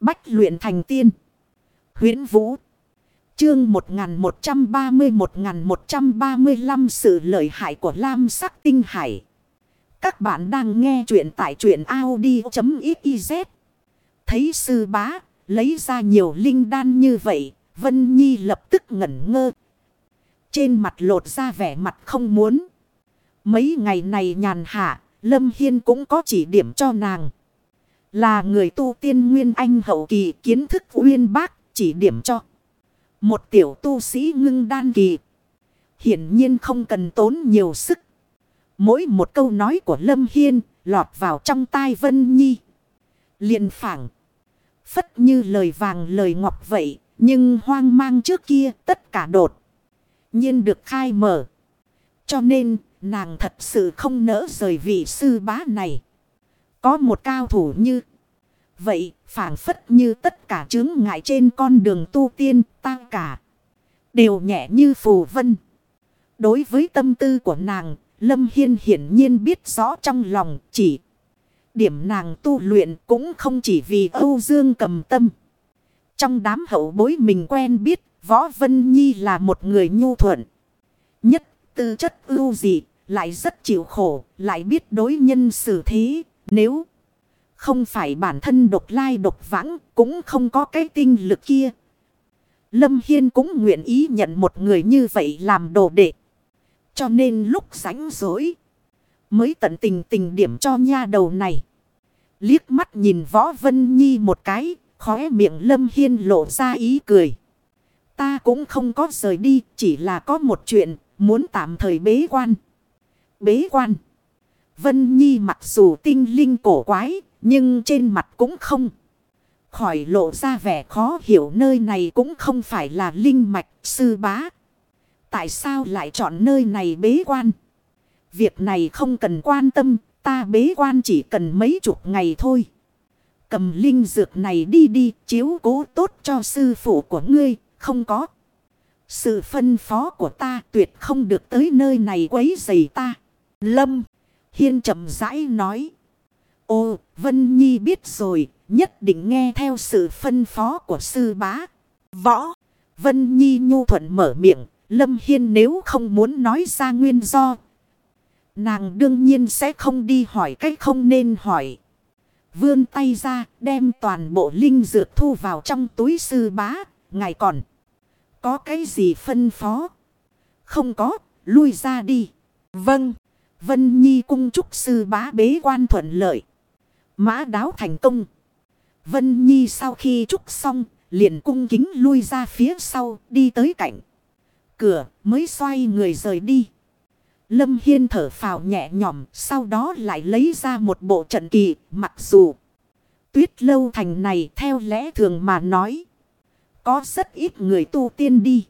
Bách luyện thành tiên. huyễn Vũ. Chương 1130-1135 sự lợi hại của Lam sắc tinh hải. Các bạn đang nghe truyện tại truyện Audi.xyz. Thấy sư bá, lấy ra nhiều linh đan như vậy. Vân Nhi lập tức ngẩn ngơ. Trên mặt lột ra vẻ mặt không muốn. Mấy ngày này nhàn hạ. Lâm Hiên cũng có chỉ điểm cho nàng. Là người tu tiên nguyên anh hậu kỳ kiến thức uyên bác, chỉ điểm cho. Một tiểu tu sĩ ngưng đan kỳ. Hiển nhiên không cần tốn nhiều sức. Mỗi một câu nói của Lâm Hiên lọt vào trong tai Vân Nhi. liền phảng. Phất như lời vàng lời ngọc vậy. Nhưng hoang mang trước kia tất cả đột. nhiên được khai mở. Cho nên, nàng thật sự không nỡ rời vị sư bá này. Có một cao thủ như. Vậy phản phất như tất cả chứng ngại trên con đường tu tiên ta cả. Đều nhẹ như phù vân. Đối với tâm tư của nàng, Lâm Hiên hiển nhiên biết rõ trong lòng chỉ. Điểm nàng tu luyện cũng không chỉ vì Âu Dương cầm tâm. Trong đám hậu bối mình quen biết, Võ Vân Nhi là một người nhu thuận. Nhất tư chất ưu dị, lại rất chịu khổ, lại biết đối nhân xử thế. Nếu không phải bản thân độc lai độc vãng, cũng không có cái tinh lực kia. Lâm Hiên cũng nguyện ý nhận một người như vậy làm đồ đệ. Cho nên lúc rảnh rỗi, mới tận tình tình điểm cho nha đầu này. Liếc mắt nhìn Võ Vân Nhi một cái, khóe miệng Lâm Hiên lộ ra ý cười. Ta cũng không có rời đi, chỉ là có một chuyện, muốn tạm thời bế quan. Bế quan. Vân Nhi mặc dù tinh linh cổ quái, nhưng trên mặt cũng không. Khỏi lộ ra vẻ khó hiểu nơi này cũng không phải là linh mạch sư bá. Tại sao lại chọn nơi này bế quan? Việc này không cần quan tâm, ta bế quan chỉ cần mấy chục ngày thôi. Cầm linh dược này đi đi, chiếu cố tốt cho sư phụ của ngươi, không có. Sự phân phó của ta tuyệt không được tới nơi này quấy rầy ta. Lâm, Hiên chậm rãi nói. Ô, Vân Nhi biết rồi, nhất định nghe theo sự phân phó của sư bá. Võ, Vân Nhi nhu thuận mở miệng, Lâm Hiên nếu không muốn nói ra nguyên do. Nàng đương nhiên sẽ không đi hỏi cách không nên hỏi. Vươn tay ra, đem toàn bộ linh dược thu vào trong túi sư bá, ngài còn. Có cái gì phân phó? Không có, lui ra đi. Vâng, Vân Nhi cung chúc sư bá bế quan thuận lợi. Mã đáo thành công. Vân Nhi sau khi chúc xong, liền cung kính lui ra phía sau, đi tới cạnh. Cửa mới xoay người rời đi. Lâm Hiên thở phào nhẹ nhõm, sau đó lại lấy ra một bộ trận kỳ, mặc dù tuyết lâu thành này theo lẽ thường mà nói. Có rất ít người tu tiên đi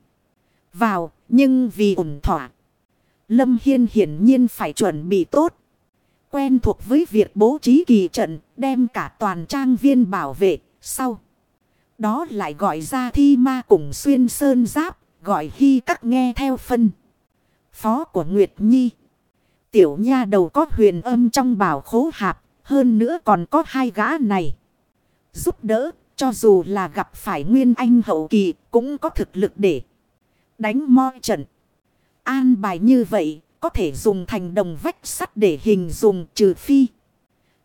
vào, nhưng vì ổn thỏa. Lâm Hiên hiển nhiên phải chuẩn bị tốt. Quen thuộc với việc bố trí kỳ trận, đem cả toàn trang viên bảo vệ, sau. Đó lại gọi ra thi ma cùng xuyên sơn giáp, gọi khi các nghe theo phân. Phó của Nguyệt Nhi. Tiểu nha đầu có huyền âm trong bảo khố hạp, hơn nữa còn có hai gã này. Giúp đỡ, cho dù là gặp phải nguyên anh hậu kỳ, cũng có thực lực để đánh moi trận. An bài như vậy, có thể dùng thành đồng vách sắt để hình dùng trừ phi.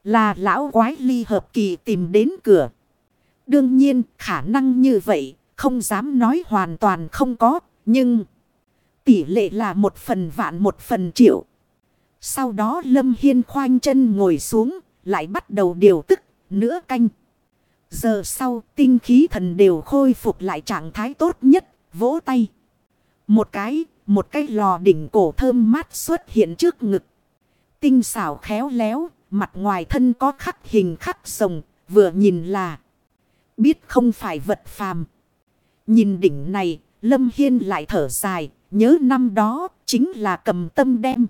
Là lão quái ly hợp kỳ tìm đến cửa. Đương nhiên khả năng như vậy không dám nói hoàn toàn không có. Nhưng tỷ lệ là một phần vạn một phần triệu. Sau đó Lâm Hiên khoanh chân ngồi xuống lại bắt đầu điều tức nữa canh. Giờ sau tinh khí thần đều khôi phục lại trạng thái tốt nhất vỗ tay. Một cái một cái lò đỉnh cổ thơm mát xuất hiện trước ngực. Tinh xảo khéo léo, mặt ngoài thân có khắc hình khắc rồng, vừa nhìn là biết không phải vật phàm. Nhìn đỉnh này, Lâm Hiên lại thở dài, nhớ năm đó chính là cầm tâm đem.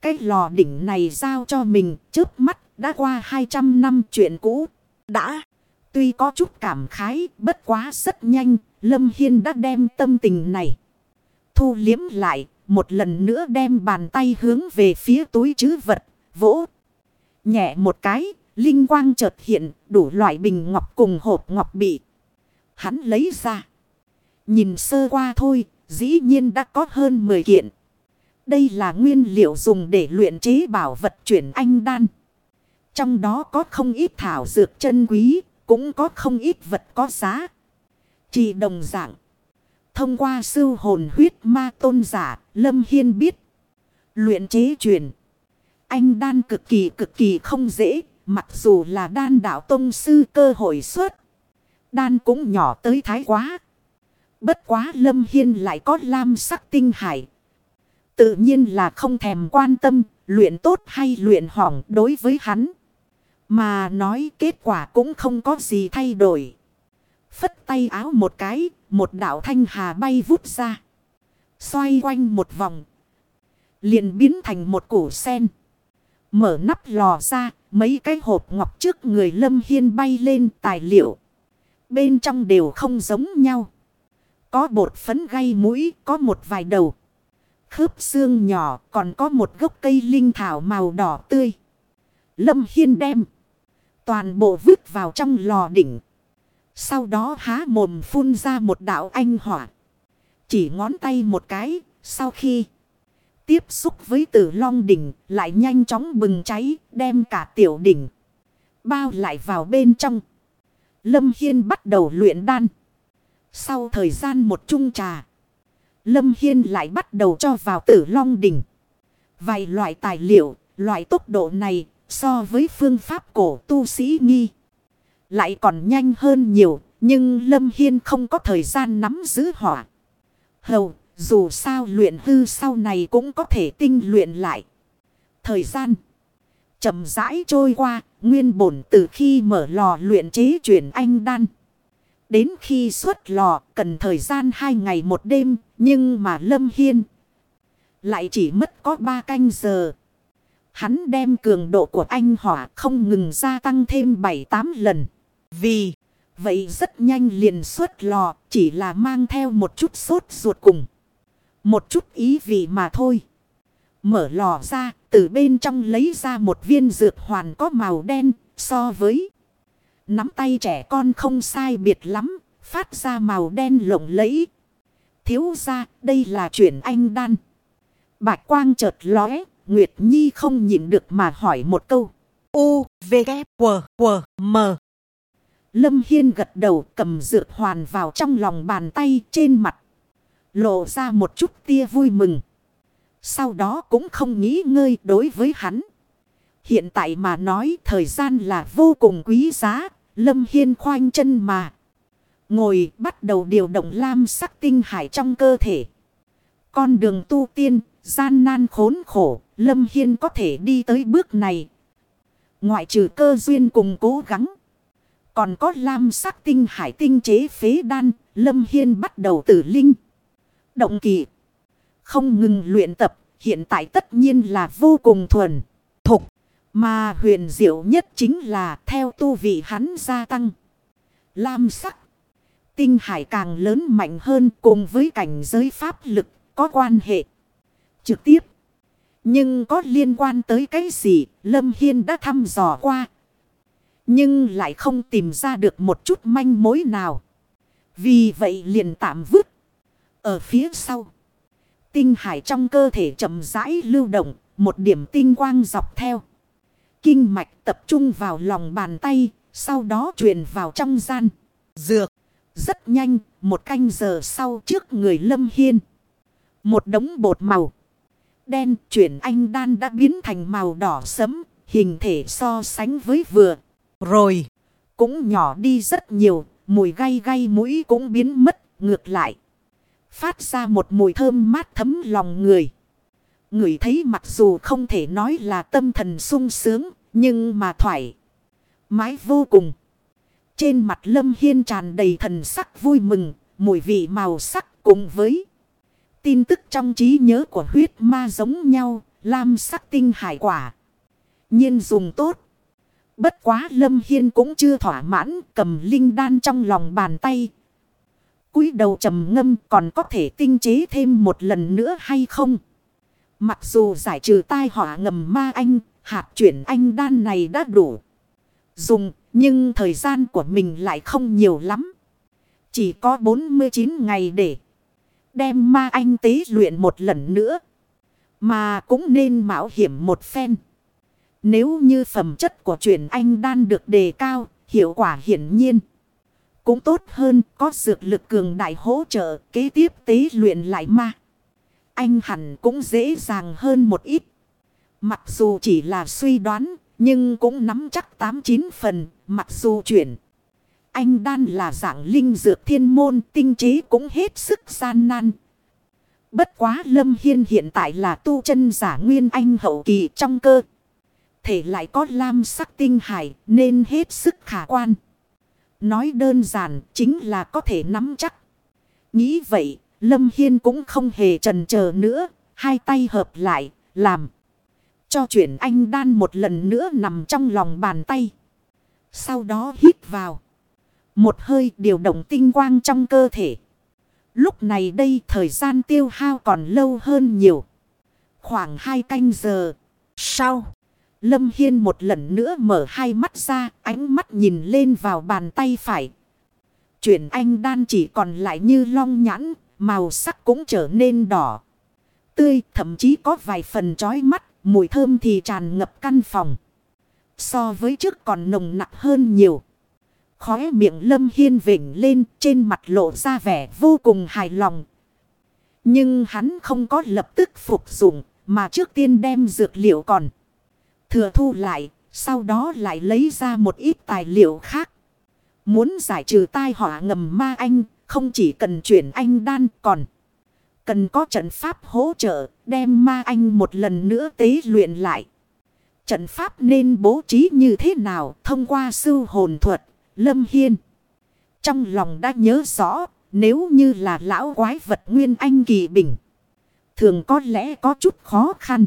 Cái lò đỉnh này giao cho mình trước mắt đã qua 200 năm chuyện cũ. Đã, tuy có chút cảm khái, bất quá rất nhanh, Lâm Hiên đã đem tâm tình này thu liếm lại, một lần nữa đem bàn tay hướng về phía túi chứ vật, vỗ. Nhẹ một cái, linh quang chợt hiện, đủ loại bình ngọc cùng hộp ngọc bị. Hắn lấy ra. Nhìn sơ qua thôi, dĩ nhiên đã có hơn 10 kiện. Đây là nguyên liệu dùng để luyện chế bảo vật chuyển anh đan. Trong đó có không ít thảo dược chân quý, cũng có không ít vật có giá. Chỉ đồng dạng. Thông qua sư hồn huyết ma tôn giả, Lâm Hiên biết. Luyện chế truyền. Anh đan cực kỳ cực kỳ không dễ, mặc dù là đan đạo tông sư cơ hội suốt. Đan cũng nhỏ tới thái quá. Bất quá Lâm Hiên lại có lam sắc tinh hải. Tự nhiên là không thèm quan tâm, luyện tốt hay luyện hỏng đối với hắn. Mà nói kết quả cũng không có gì thay đổi. Phất tay áo một cái, một đạo thanh hà bay vút ra. Xoay quanh một vòng. Liền biến thành một củ sen. Mở nắp lò ra, mấy cái hộp ngọc trước người Lâm Hiên bay lên tài liệu. Bên trong đều không giống nhau. Có bột phấn gây mũi, có một vài đầu. Khớp xương nhỏ, còn có một gốc cây linh thảo màu đỏ tươi. Lâm Hiên đem. Toàn bộ vứt vào trong lò đỉnh. Sau đó há mồm phun ra một đạo anh hỏa. Chỉ ngón tay một cái, sau khi tiếp xúc với tử long đỉnh, lại nhanh chóng bừng cháy, đem cả tiểu đỉnh. Bao lại vào bên trong. Lâm Hiên bắt đầu luyện đan. Sau thời gian một chung trà. Lâm Hiên lại bắt đầu cho vào tử long đỉnh. Vài loại tài liệu, loại tốc độ này so với phương pháp cổ tu sĩ nghi. Lại còn nhanh hơn nhiều, nhưng Lâm Hiên không có thời gian nắm giữ hỏa. Hầu, dù sao luyện hư sau này cũng có thể tinh luyện lại. Thời gian chậm rãi trôi qua, nguyên bổn từ khi mở lò luyện chế chuyển anh đan. Đến khi xuất lò cần thời gian hai ngày một đêm, nhưng mà Lâm Hiên lại chỉ mất có ba canh giờ. Hắn đem cường độ của anh hỏa không ngừng gia tăng thêm 7-8 lần. Vì vậy rất nhanh liền xuất lò chỉ là mang theo một chút sốt ruột cùng. Một chút ý vị mà thôi. Mở lò ra từ bên trong lấy ra một viên dược hoàn có màu đen so với nắm tay trẻ con không sai biệt lắm phát ra màu đen lộng lẫy. Thiếu ra đây là chuyện anh đan. Bạch quang chợt lóe Nguyệt Nhi không nhịn được mà hỏi một câu. U, V, K, W, W, M. Lâm Hiên gật đầu cầm dược hoàn vào trong lòng bàn tay trên mặt. Lộ ra một chút tia vui mừng. Sau đó cũng không nghĩ ngơi đối với hắn. Hiện tại mà nói thời gian là vô cùng quý giá. Lâm Hiên khoanh chân mà. Ngồi bắt đầu điều động lam sắc tinh hải trong cơ thể. Con đường tu tiên, gian nan khốn khổ, Lâm Hiên có thể đi tới bước này. Ngoại trừ cơ duyên cùng cố gắng. Còn có lam sắc tinh hải tinh chế phế đan, Lâm Hiên bắt đầu tử linh. Động kỳ. Không ngừng luyện tập, hiện tại tất nhiên là vô cùng thuần, thục. Mà huyền diệu nhất chính là theo tu vị hắn gia tăng. Lam sắc. Tinh hải càng lớn mạnh hơn cùng với cảnh giới pháp lực có quan hệ. Trực tiếp. Nhưng có liên quan tới cái gì Lâm Hiên đã thăm dò qua. Nhưng lại không tìm ra được một chút manh mối nào. Vì vậy liền tạm vứt. Ở phía sau. Tinh hải trong cơ thể chậm rãi lưu động. Một điểm tinh quang dọc theo. Kinh mạch tập trung vào lòng bàn tay. Sau đó truyền vào trong gian. Dược. Rất nhanh. Một canh giờ sau trước người Lâm Hiên. Một đống bột màu đen chuyển anh đan đã biến thành màu đỏ sẫm, hình thể so sánh với vừa. Rồi, cũng nhỏ đi rất nhiều, mùi gay gay mũi cũng biến mất, ngược lại. Phát ra một mùi thơm mát thấm lòng người. Người thấy mặc dù không thể nói là tâm thần sung sướng, nhưng mà thoải mái vô cùng. Trên mặt Lâm Hiên tràn đầy thần sắc vui mừng, mùi vị màu sắc cùng với Tin tức trong trí nhớ của huyết ma giống nhau, lam sắc tinh hải quả. nhiên dùng tốt. Bất quá Lâm Hiên cũng chưa thỏa mãn cầm linh đan trong lòng bàn tay. cúi đầu trầm ngâm còn có thể tinh chế thêm một lần nữa hay không? Mặc dù giải trừ tai họa ngầm ma anh, hạt chuyển anh đan này đã đủ. dùng, nhưng thời gian của mình lại không nhiều lắm. Chỉ có 49 ngày để đem ma anh tế luyện một lần nữa. Mà cũng nên mạo hiểm một phen. Nếu như phẩm chất của truyền anh đan được đề cao, hiệu quả hiển nhiên. Cũng tốt hơn có dược lực cường đại hỗ trợ kế tiếp tế luyện lại ma. Anh hẳn cũng dễ dàng hơn một ít. Mặc dù chỉ là suy đoán, nhưng cũng nắm chắc 8-9 phần, mặc dù chuyển. Anh đan là dạng linh dược thiên môn tinh trí cũng hết sức gian nan. Bất quá Lâm Hiên hiện tại là tu chân giả nguyên anh hậu kỳ trong cơ. Thể lại có lam sắc tinh hải nên hết sức khả quan. Nói đơn giản chính là có thể nắm chắc. Nghĩ vậy, Lâm Hiên cũng không hề trần chờ nữa, hai tay hợp lại, làm. Cho chuyển anh đan một lần nữa nằm trong lòng bàn tay. Sau đó hít vào. Một hơi điều động tinh quang trong cơ thể. Lúc này đây thời gian tiêu hao còn lâu hơn nhiều. Khoảng hai canh giờ. Sau. Lâm Hiên một lần nữa mở hai mắt ra. Ánh mắt nhìn lên vào bàn tay phải. Chuyển anh đan chỉ còn lại như long nhãn. Màu sắc cũng trở nên đỏ. Tươi, thậm chí có vài phần chói mắt. Mùi thơm thì tràn ngập căn phòng. So với trước còn nồng nặng hơn nhiều. Khóe miệng lâm hiên vỉnh lên, trên mặt lộ ra vẻ vô cùng hài lòng. Nhưng hắn không có lập tức phục dụng, mà trước tiên đem dược liệu còn. Thừa thu lại, sau đó lại lấy ra một ít tài liệu khác. Muốn giải trừ tai họa ngầm ma anh, không chỉ cần chuyển anh đan còn. Cần có trận pháp hỗ trợ, đem ma anh một lần nữa tế luyện lại. Trận pháp nên bố trí như thế nào thông qua sư hồn thuật, lâm hiên. Trong lòng đã nhớ rõ, nếu như là lão quái vật nguyên anh kỳ bình. Thường có lẽ có chút khó khăn.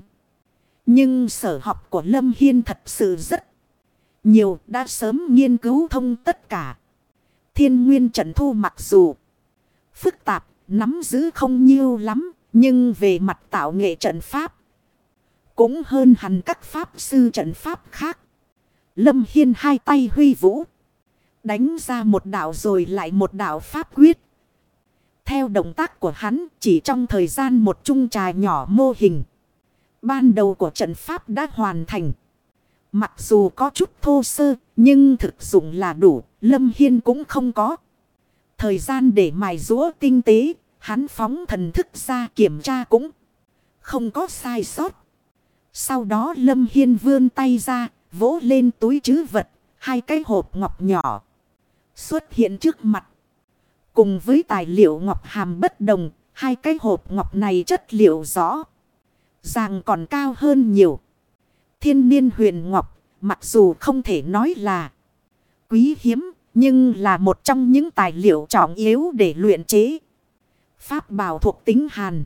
Nhưng sở học của Lâm Hiên thật sự rất nhiều đã sớm nghiên cứu thông tất cả. Thiên nguyên trận thu mặc dù phức tạp nắm giữ không nhiêu lắm, nhưng về mặt tạo nghệ trận pháp, cũng hơn hẳn các pháp sư trận pháp khác. Lâm Hiên hai tay huy vũ, đánh ra một đạo rồi lại một đạo pháp quyết. Theo động tác của hắn, chỉ trong thời gian một chung trà nhỏ mô hình. Ban đầu của trận pháp đã hoàn thành. Mặc dù có chút thô sơ, nhưng thực dụng là đủ, Lâm Hiên cũng không có. Thời gian để mài rũa tinh tế, hắn phóng thần thức ra kiểm tra cũng không có sai sót. Sau đó Lâm Hiên vươn tay ra, vỗ lên túi chứ vật, hai cái hộp ngọc nhỏ xuất hiện trước mặt. Cùng với tài liệu ngọc hàm bất đồng, hai cái hộp ngọc này chất liệu rõ. Ràng còn cao hơn nhiều. Thiên niên huyền ngọc, mặc dù không thể nói là quý hiếm, nhưng là một trong những tài liệu trọng yếu để luyện chế. Pháp bảo thuộc tính hàn.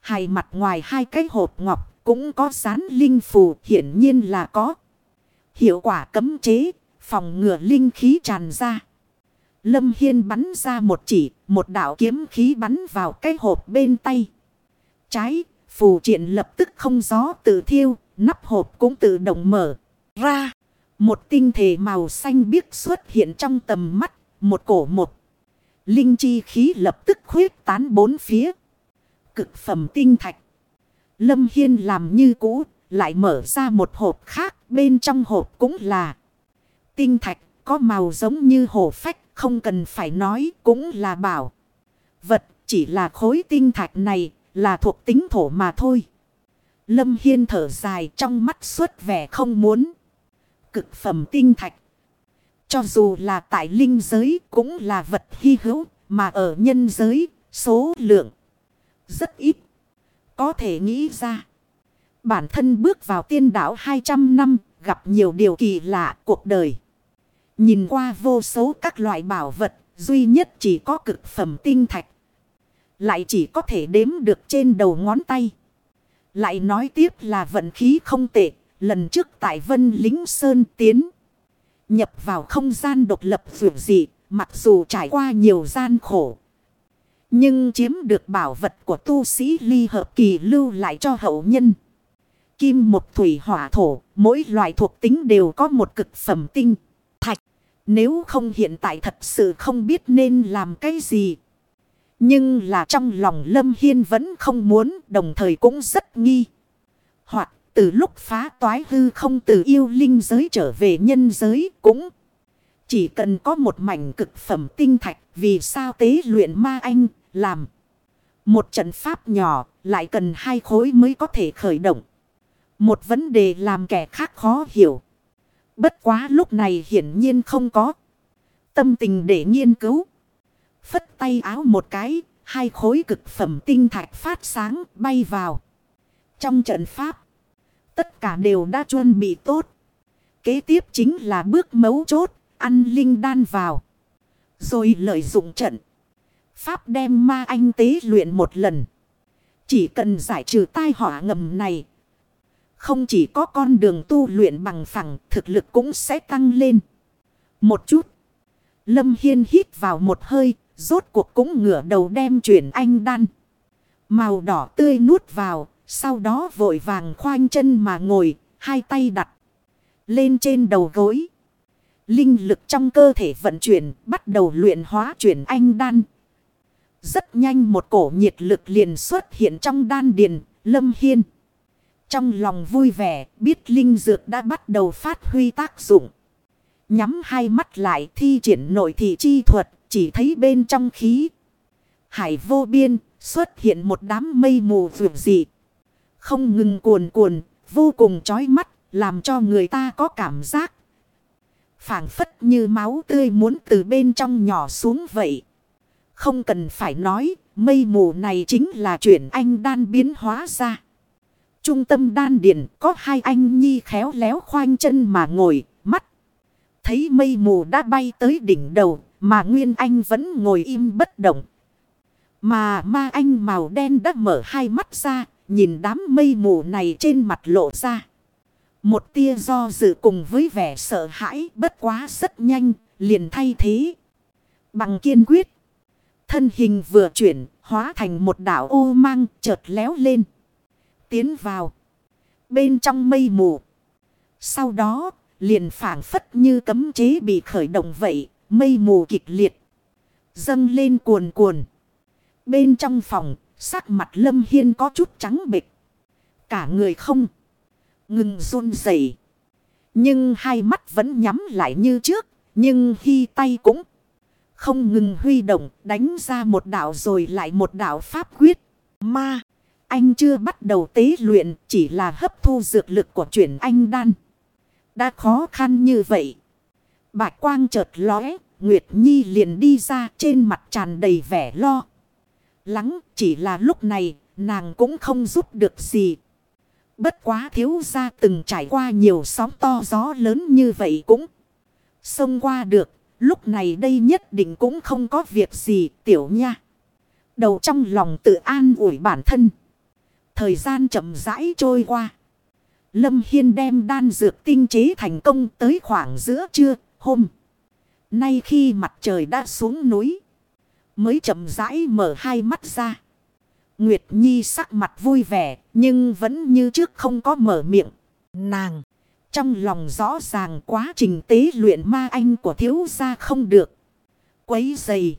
Hai mặt ngoài hai cái hộp ngọc cũng có sán linh phù hiển nhiên là có. Hiệu quả cấm chế, phòng ngừa linh khí tràn ra. Lâm Hiên bắn ra một chỉ, một đạo kiếm khí bắn vào cái hộp bên tay. Trái, phù triện lập tức không gió tự thiêu, nắp hộp cũng tự động mở ra. Một tinh thể màu xanh biếc xuất hiện trong tầm mắt, một cổ một. Linh chi khí lập tức khuyết tán bốn phía. Cực phẩm tinh thạch. Lâm Hiên làm như cũ, lại mở ra một hộp khác, bên trong hộp cũng là tinh thạch, có màu giống như hổ phách, không cần phải nói, cũng là bảo. Vật, chỉ là khối tinh thạch này, là thuộc tính thổ mà thôi. Lâm Hiên thở dài trong mắt suốt vẻ không muốn cực phẩm tinh thạch. Cho dù là tại linh giới cũng là vật hy hữu mà ở nhân giới, số lượng rất ít. Có thể nghĩ ra. Bản thân bước vào tiên đảo 200 năm gặp nhiều điều kỳ lạ cuộc đời. Nhìn qua vô số các loại bảo vật, duy nhất chỉ có cực phẩm tinh thạch. Lại chỉ có thể đếm được trên đầu ngón tay. Lại nói tiếp là vận khí không tệ Lần trước tại Vân Lính Sơn tiến. Nhập vào không gian độc lập vượt dị. Mặc dù trải qua nhiều gian khổ. Nhưng chiếm được bảo vật của tu sĩ ly hợp kỳ lưu lại cho hậu nhân. Kim một thủy hỏa thổ, mỗi loại thuộc tính đều có một cực phẩm tinh, thạch. Nếu không hiện tại thật sự không biết nên làm cái gì. Nhưng là trong lòng Lâm Hiên vẫn không muốn, đồng thời cũng rất nghi. Hoặc từ lúc phá toái hư không từ yêu linh giới trở về nhân giới cũng chỉ cần có một mảnh cực phẩm tinh thạch vì sao tế luyện ma anh làm. Một trận pháp nhỏ lại cần hai khối mới có thể khởi động. Một vấn đề làm kẻ khác khó hiểu. Bất quá lúc này hiển nhiên không có. Tâm tình để nghiên cứu. Phất tay áo một cái. Hai khối cực phẩm tinh thạch phát sáng bay vào. Trong trận pháp. Tất cả đều đã chuẩn bị tốt. Kế tiếp chính là bước mấu chốt. Ăn linh đan vào. Rồi lợi dụng trận. Pháp đem ma anh tế luyện một lần. Chỉ cần giải trừ tai họa ngầm này. Không chỉ có con đường tu luyện bằng phẳng, thực lực cũng sẽ tăng lên. Một chút. Lâm Hiên hít vào một hơi, rốt cuộc cũng ngửa đầu đem chuyển anh đan. Màu đỏ tươi nuốt vào, sau đó vội vàng khoanh chân mà ngồi, hai tay đặt lên trên đầu gối. Linh lực trong cơ thể vận chuyển, bắt đầu luyện hóa chuyển anh đan. Rất nhanh một cổ nhiệt lực liền xuất hiện trong đan điền, Lâm Hiên. Trong lòng vui vẻ, biết linh dược đã bắt đầu phát huy tác dụng. Nhắm hai mắt lại thi triển nội thị chi thuật, chỉ thấy bên trong khí. Hải vô biên, xuất hiện một đám mây mù vượt dị. Không ngừng cuồn cuồn, vô cùng chói mắt, làm cho người ta có cảm giác. phảng phất như máu tươi muốn từ bên trong nhỏ xuống vậy. Không cần phải nói, mây mù này chính là chuyện anh đan biến hóa ra. Trung tâm đan điển có hai anh nhi khéo léo khoanh chân mà ngồi, mắt. Thấy mây mù đã bay tới đỉnh đầu, mà Nguyên Anh vẫn ngồi im bất động. Mà ma anh màu đen đã mở hai mắt ra, nhìn đám mây mù này trên mặt lộ ra. Một tia do dự cùng với vẻ sợ hãi bất quá rất nhanh, liền thay thế. Bằng kiên quyết. Thân hình vừa chuyển, hóa thành một đảo ô mang chợt léo lên tiến vào. Bên trong mây mù. Sau đó, liền phản phất như cấm chế bị khởi động vậy, mây mù kịch liệt. Dâng lên cuồn cuồn. Bên trong phòng, sắc mặt Lâm Hiên có chút trắng bịch. Cả người không. Ngừng run rẩy Nhưng hai mắt vẫn nhắm lại như trước. Nhưng khi tay cũng không ngừng huy động đánh ra một đạo rồi lại một đạo pháp quyết. Ma. Anh chưa bắt đầu tế luyện chỉ là hấp thu dược lực của chuyển anh đan. Đã khó khăn như vậy. Bạch quang chợt lóe, Nguyệt Nhi liền đi ra trên mặt tràn đầy vẻ lo. Lắng chỉ là lúc này nàng cũng không giúp được gì. Bất quá thiếu ra từng trải qua nhiều sóng to gió lớn như vậy cũng xông qua được. Lúc này đây nhất định cũng không có việc gì tiểu nha. Đầu trong lòng tự an ủi bản thân. Thời gian chậm rãi trôi qua. Lâm Hiên đem đan dược tinh chế thành công tới khoảng giữa trưa, hôm. Nay khi mặt trời đã xuống núi. Mới chậm rãi mở hai mắt ra. Nguyệt Nhi sắc mặt vui vẻ, nhưng vẫn như trước không có mở miệng. Nàng, trong lòng rõ ràng quá trình tế luyện ma anh của thiếu gia không được. Quấy dày.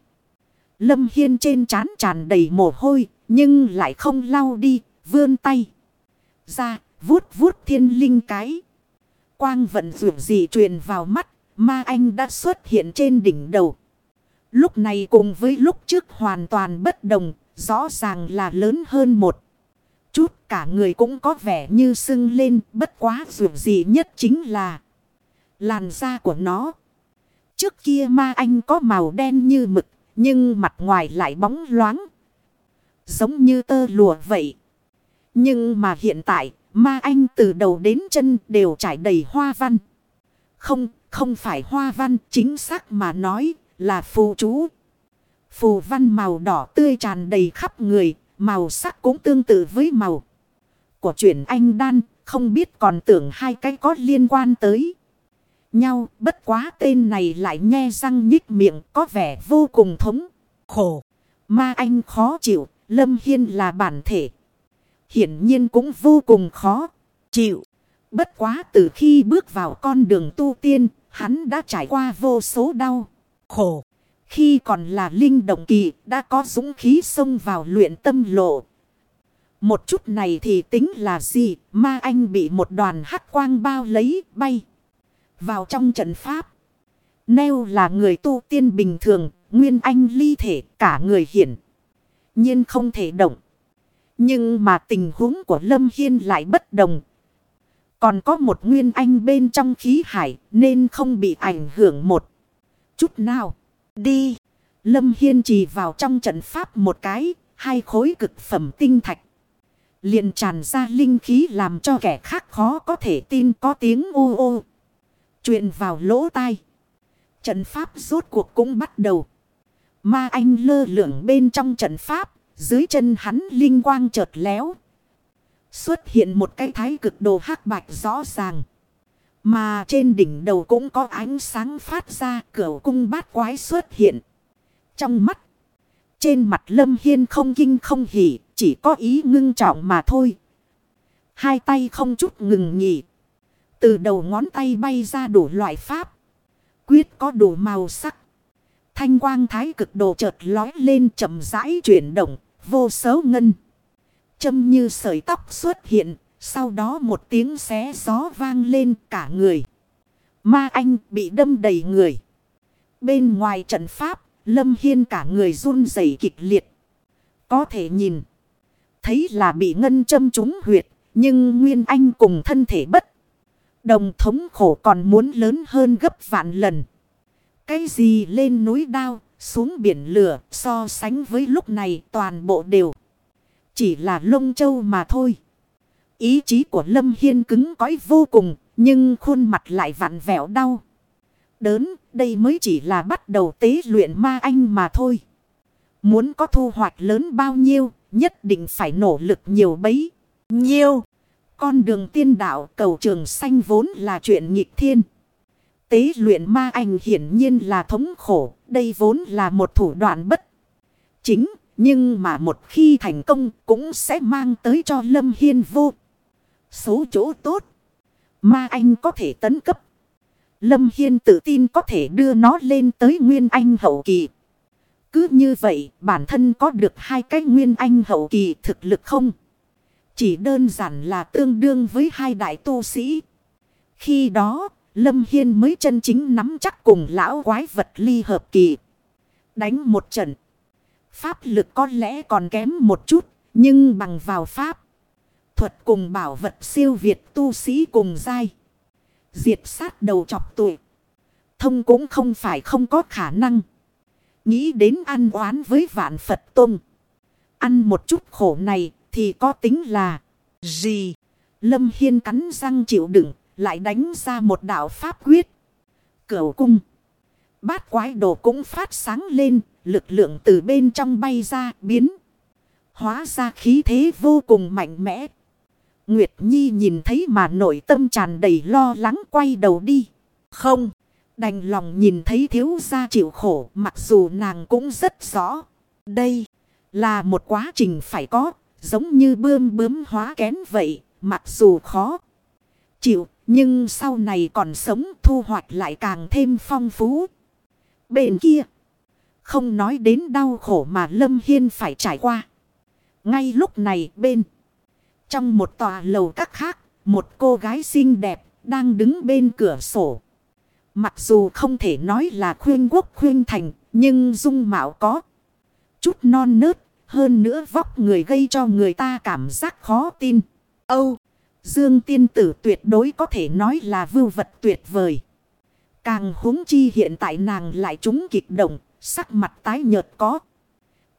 Lâm Hiên trên trán tràn đầy mồ hôi, nhưng lại không lau đi, vươn tay. Ra, vuốt vuốt thiên linh cái. Quang vận rượu gì truyền vào mắt, ma anh đã xuất hiện trên đỉnh đầu. Lúc này cùng với lúc trước hoàn toàn bất đồng, rõ ràng là lớn hơn một. Chút cả người cũng có vẻ như sưng lên, bất quá dù gì nhất chính là làn da của nó. Trước kia ma anh có màu đen như mực, nhưng mặt ngoài lại bóng loáng. Giống như tơ lụa vậy. Nhưng mà hiện tại, ma anh từ đầu đến chân đều trải đầy hoa văn. Không, không phải hoa văn, chính xác mà nói là phù chú. Phù văn màu đỏ tươi tràn đầy khắp người, màu sắc cũng tương tự với màu của chuyển anh đan, không biết còn tưởng hai cái có liên quan tới nhau. Bất quá tên này lại nghe răng nhích miệng có vẻ vô cùng thống khổ. Ma anh khó chịu, Lâm Hiên là bản thể. Hiển nhiên cũng vô cùng khó chịu. Bất quá từ khi bước vào con đường tu tiên, hắn đã trải qua vô số đau, khổ. Khi còn là linh động kỳ, đã có dũng khí xông vào luyện tâm lộ. Một chút này thì tính là gì, ma anh bị một đoàn hắc quang bao lấy, bay vào trong trận pháp. Nêu là người tu tiên bình thường, nguyên anh ly thể, cả người hiển. nhiên không thể động. Nhưng mà tình huống của Lâm Hiên lại bất đồng. Còn có một nguyên anh bên trong khí hải nên không bị ảnh hưởng một chút nào. Đi. Lâm Hiên trì vào trong trận pháp một cái, hai khối cực phẩm tinh thạch. liền tràn ra linh khí làm cho kẻ khác khó có thể tin có tiếng ô ô. Chuyện vào lỗ tai. Trận pháp rốt cuộc cũng bắt đầu. Ma anh lơ lửng bên trong trận pháp. Dưới chân hắn linh quang chợt léo. Xuất hiện một cái thái cực đồ hắc bạch rõ ràng. Mà trên đỉnh đầu cũng có ánh sáng phát ra, cửa cung bát quái xuất hiện. Trong mắt. Trên mặt lâm hiên không kinh không hỉ. Chỉ có ý ngưng trọng mà thôi. Hai tay không chút ngừng nghỉ. Từ đầu ngón tay bay ra đủ loại pháp. Quyết có đủ màu sắc. Thanh quang thái cực đồ chợt lói lên chậm rãi chuyển động. Vô số ngân. Châm như sợi tóc xuất hiện. Sau đó một tiếng xé gió vang lên cả người. Ma anh bị đâm đầy người. Bên ngoài trận pháp. Lâm Hiên cả người run rẩy kịch liệt. Có thể nhìn. Thấy là bị ngân châm trúng huyệt. Nhưng Nguyên Anh cùng thân thể bất. Đồng thống khổ còn muốn lớn hơn gấp vạn lần. Cái gì lên núi đao, xuống biển lửa, so sánh với lúc này toàn bộ đều. Chỉ là lông châu mà thôi. Ý chí của Lâm Hiên cứng cõi vô cùng, nhưng khuôn mặt lại vặn vẹo đau. Đớn, đây mới chỉ là bắt đầu tế luyện ma anh mà thôi. Muốn có thu hoạch lớn bao nhiêu, nhất định phải nỗ lực nhiều bấy. Nhiêu. Con đường tiên đạo cầu trường xanh vốn là chuyện nghịch thiên. Tế luyện ma anh hiển nhiên là thống khổ. Đây vốn là một thủ đoạn bất chính. Nhưng mà một khi thành công cũng sẽ mang tới cho Lâm Hiên vô. Số chỗ tốt. Ma anh có thể tấn cấp. Lâm Hiên tự tin có thể đưa nó lên tới Nguyên Anh hậu kỳ. Cứ như vậy bản thân có được hai cái Nguyên Anh hậu kỳ thực lực không? Chỉ đơn giản là tương đương với hai đại tu sĩ. Khi đó, Lâm Hiên mới chân chính nắm chắc cùng lão quái vật ly hợp kỳ. Đánh một trận. Pháp lực có lẽ còn kém một chút, nhưng bằng vào pháp. Thuật cùng bảo vật siêu việt tu sĩ cùng dai. Diệt sát đầu chọc tuổi. Thông cũng không phải không có khả năng. Nghĩ đến ăn oán với vạn Phật Tông. Ăn một chút khổ này thì có tính là gì? Lâm Hiên cắn răng chịu đựng, lại đánh ra một đạo pháp quyết. Cửu cung. Bát quái đồ cũng phát sáng lên, lực lượng từ bên trong bay ra, biến. Hóa ra khí thế vô cùng mạnh mẽ. Nguyệt Nhi nhìn thấy mà nội tâm tràn đầy lo lắng quay đầu đi. Không, đành lòng nhìn thấy thiếu gia chịu khổ mặc dù nàng cũng rất rõ. Đây là một quá trình phải có, Giống như bươm bướm hóa kén vậy, mặc dù khó chịu, nhưng sau này còn sống thu hoạch lại càng thêm phong phú. Bên kia, không nói đến đau khổ mà Lâm Hiên phải trải qua. Ngay lúc này bên, trong một tòa lầu các khác, một cô gái xinh đẹp đang đứng bên cửa sổ. Mặc dù không thể nói là khuyên quốc khuyên thành, nhưng dung mạo có chút non nớt hơn nữa vóc người gây cho người ta cảm giác khó tin. Âu! Dương tiên tử tuyệt đối có thể nói là vưu vật tuyệt vời. Càng huống chi hiện tại nàng lại trúng kịch động, sắc mặt tái nhợt có.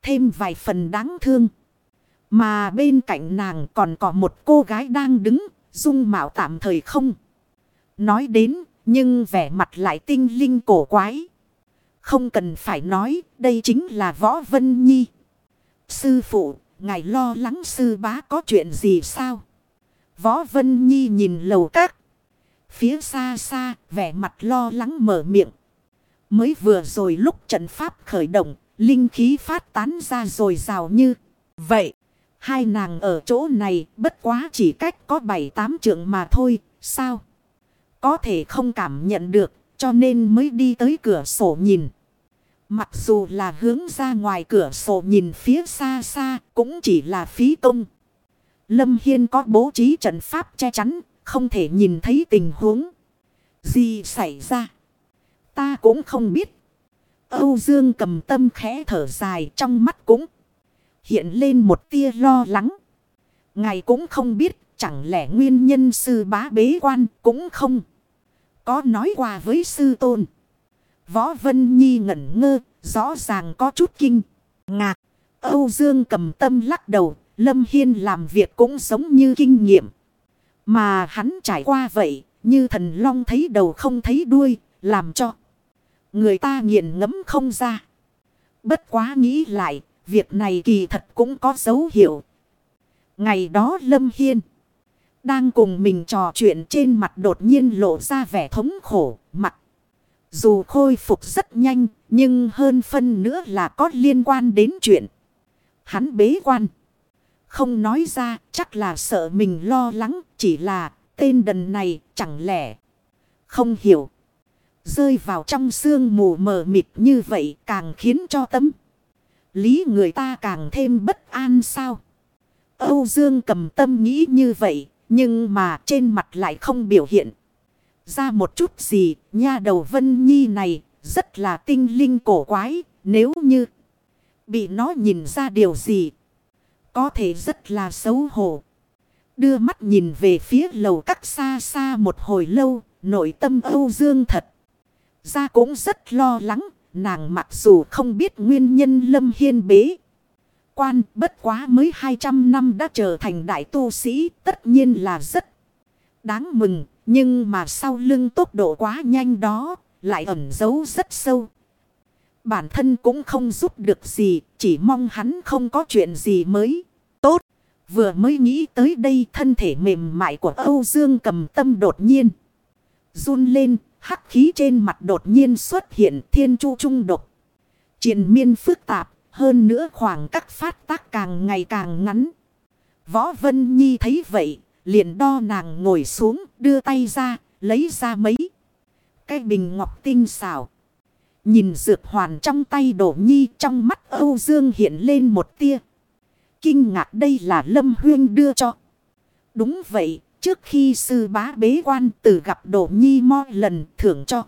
Thêm vài phần đáng thương. Mà bên cạnh nàng còn có một cô gái đang đứng, dung mạo tạm thời không. Nói đến, nhưng vẻ mặt lại tinh linh cổ quái. Không cần phải nói, đây chính là Võ Vân Nhi. Sư phụ, ngài lo lắng sư bá có chuyện gì sao? Võ Vân Nhi nhìn lầu các. Phía xa xa, vẻ mặt lo lắng mở miệng. Mới vừa rồi lúc trận pháp khởi động, linh khí phát tán ra rồi rào như. Vậy, Hai nàng ở chỗ này bất quá chỉ cách có bảy tám trượng mà thôi. Sao? Có thể không cảm nhận được cho nên mới đi tới cửa sổ nhìn. Mặc dù là hướng ra ngoài cửa sổ nhìn phía xa xa cũng chỉ là phí công. Lâm Hiên có bố trí trận pháp che chắn, không thể nhìn thấy tình huống. Gì xảy ra? Ta cũng không biết. Âu Dương cầm tâm khẽ thở dài trong mắt cũng hiện lên một tia lo lắng. Ngài cũng không biết chẳng lẽ nguyên nhân sư bá bế quan cũng không. Có nói qua với sư tôn. Võ Vân Nhi ngẩn ngơ, rõ ràng có chút kinh, ngạc. Âu Dương cầm tâm lắc đầu, Lâm Hiên làm việc cũng giống như kinh nghiệm. Mà hắn trải qua vậy, như thần long thấy đầu không thấy đuôi, làm cho người ta nghiền ngẫm không ra. Bất quá nghĩ lại, việc này kỳ thật cũng có dấu hiệu. Ngày đó Lâm Hiên đang cùng mình trò chuyện trên mặt đột nhiên lộ ra vẻ thống khổ, mặt. Dù khôi phục rất nhanh, nhưng hơn phân nữa là có liên quan đến chuyện. Hắn bế quan. Không nói ra, chắc là sợ mình lo lắng, chỉ là tên đần này chẳng lẽ không hiểu. Rơi vào trong sương mù mờ mịt như vậy càng khiến cho tâm. Lý người ta càng thêm bất an sao. Âu Dương cầm tâm nghĩ như vậy, nhưng mà trên mặt lại không biểu hiện. Ra một chút gì, nha đầu Vân Nhi này rất là tinh linh cổ quái, nếu như bị nó nhìn ra điều gì. Có thể rất là xấu hổ. Đưa mắt nhìn về phía lầu các xa xa một hồi lâu, nội tâm Âu Dương thật. Ra cũng rất lo lắng, nàng mặc dù không biết nguyên nhân Lâm Hiên bế. Quan bất quá mới 200 năm đã trở thành đại tu sĩ, tất nhiên là rất đáng mừng. Nhưng mà sau lưng tốc độ quá nhanh đó, lại ẩn giấu rất sâu. Bản thân cũng không giúp được gì, chỉ mong hắn không có chuyện gì mới. Tốt, vừa mới nghĩ tới đây thân thể mềm mại của Âu Dương cầm tâm đột nhiên. Run lên, hắc khí trên mặt đột nhiên xuất hiện thiên chu trung độc. Triền miên phức tạp, hơn nữa khoảng cách phát tác càng ngày càng ngắn. Võ Vân Nhi thấy vậy, liền đo nàng ngồi xuống, đưa tay ra, lấy ra mấy. Cái bình ngọc tinh xảo. Nhìn dược hoàn trong tay đổ nhi trong mắt Âu Dương hiện lên một tia. Kinh ngạc đây là Lâm Huyên đưa cho. Đúng vậy, trước khi sư bá bế quan từ gặp đổ nhi mo lần thưởng cho.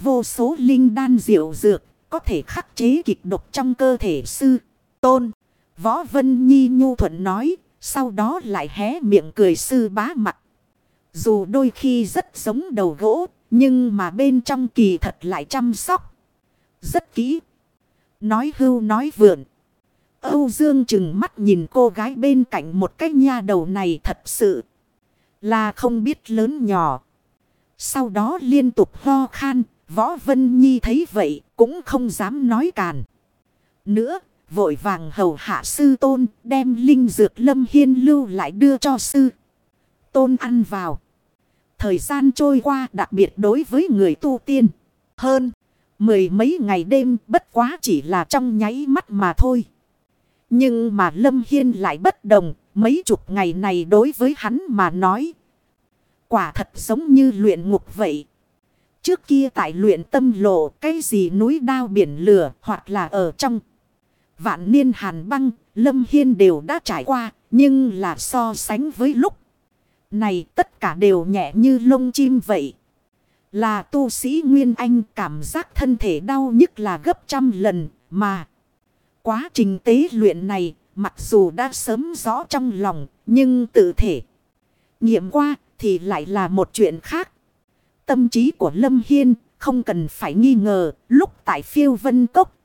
Vô số linh đan diệu dược có thể khắc chế kịch độc trong cơ thể sư. Tôn, Võ Vân Nhi nhu thuận nói, sau đó lại hé miệng cười sư bá mặt. Dù đôi khi rất giống đầu gỗ, nhưng mà bên trong kỳ thật lại chăm sóc. Rất kỹ. Nói hưu nói vượn. Âu Dương chừng mắt nhìn cô gái bên cạnh một cái nha đầu này thật sự là không biết lớn nhỏ. Sau đó liên tục ho khan, Võ Vân Nhi thấy vậy cũng không dám nói càn. Nữa, vội vàng hầu hạ sư tôn đem linh dược lâm hiên lưu lại đưa cho sư. Tôn ăn vào. Thời gian trôi qua đặc biệt đối với người tu tiên. Hơn, mười mấy ngày đêm bất quá chỉ là trong nháy mắt mà thôi. Nhưng mà Lâm Hiên lại bất đồng, mấy chục ngày này đối với hắn mà nói. Quả thật giống như luyện ngục vậy. Trước kia tại luyện tâm lộ cái gì núi đao biển lửa hoặc là ở trong. Vạn niên hàn băng, Lâm Hiên đều đã trải qua, nhưng là so sánh với lúc. Này tất cả đều nhẹ như lông chim vậy. Là tu sĩ Nguyên Anh cảm giác thân thể đau nhức là gấp trăm lần mà. Quá trình tế luyện này mặc dù đã sớm rõ trong lòng nhưng tự thể. Nghiệm qua thì lại là một chuyện khác. Tâm trí của Lâm Hiên không cần phải nghi ngờ lúc tại phiêu vân cốc.